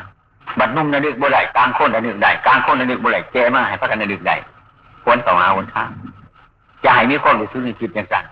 บัดนุ่มระลึกบ่ได้กลางคนระลึกได้กลางคนระลึกบ่ได้แก้มาให้พระกันระลึกได้ควรต่อหาวันทางจะให้มีความรู้สึกในจิตอย่างนั้น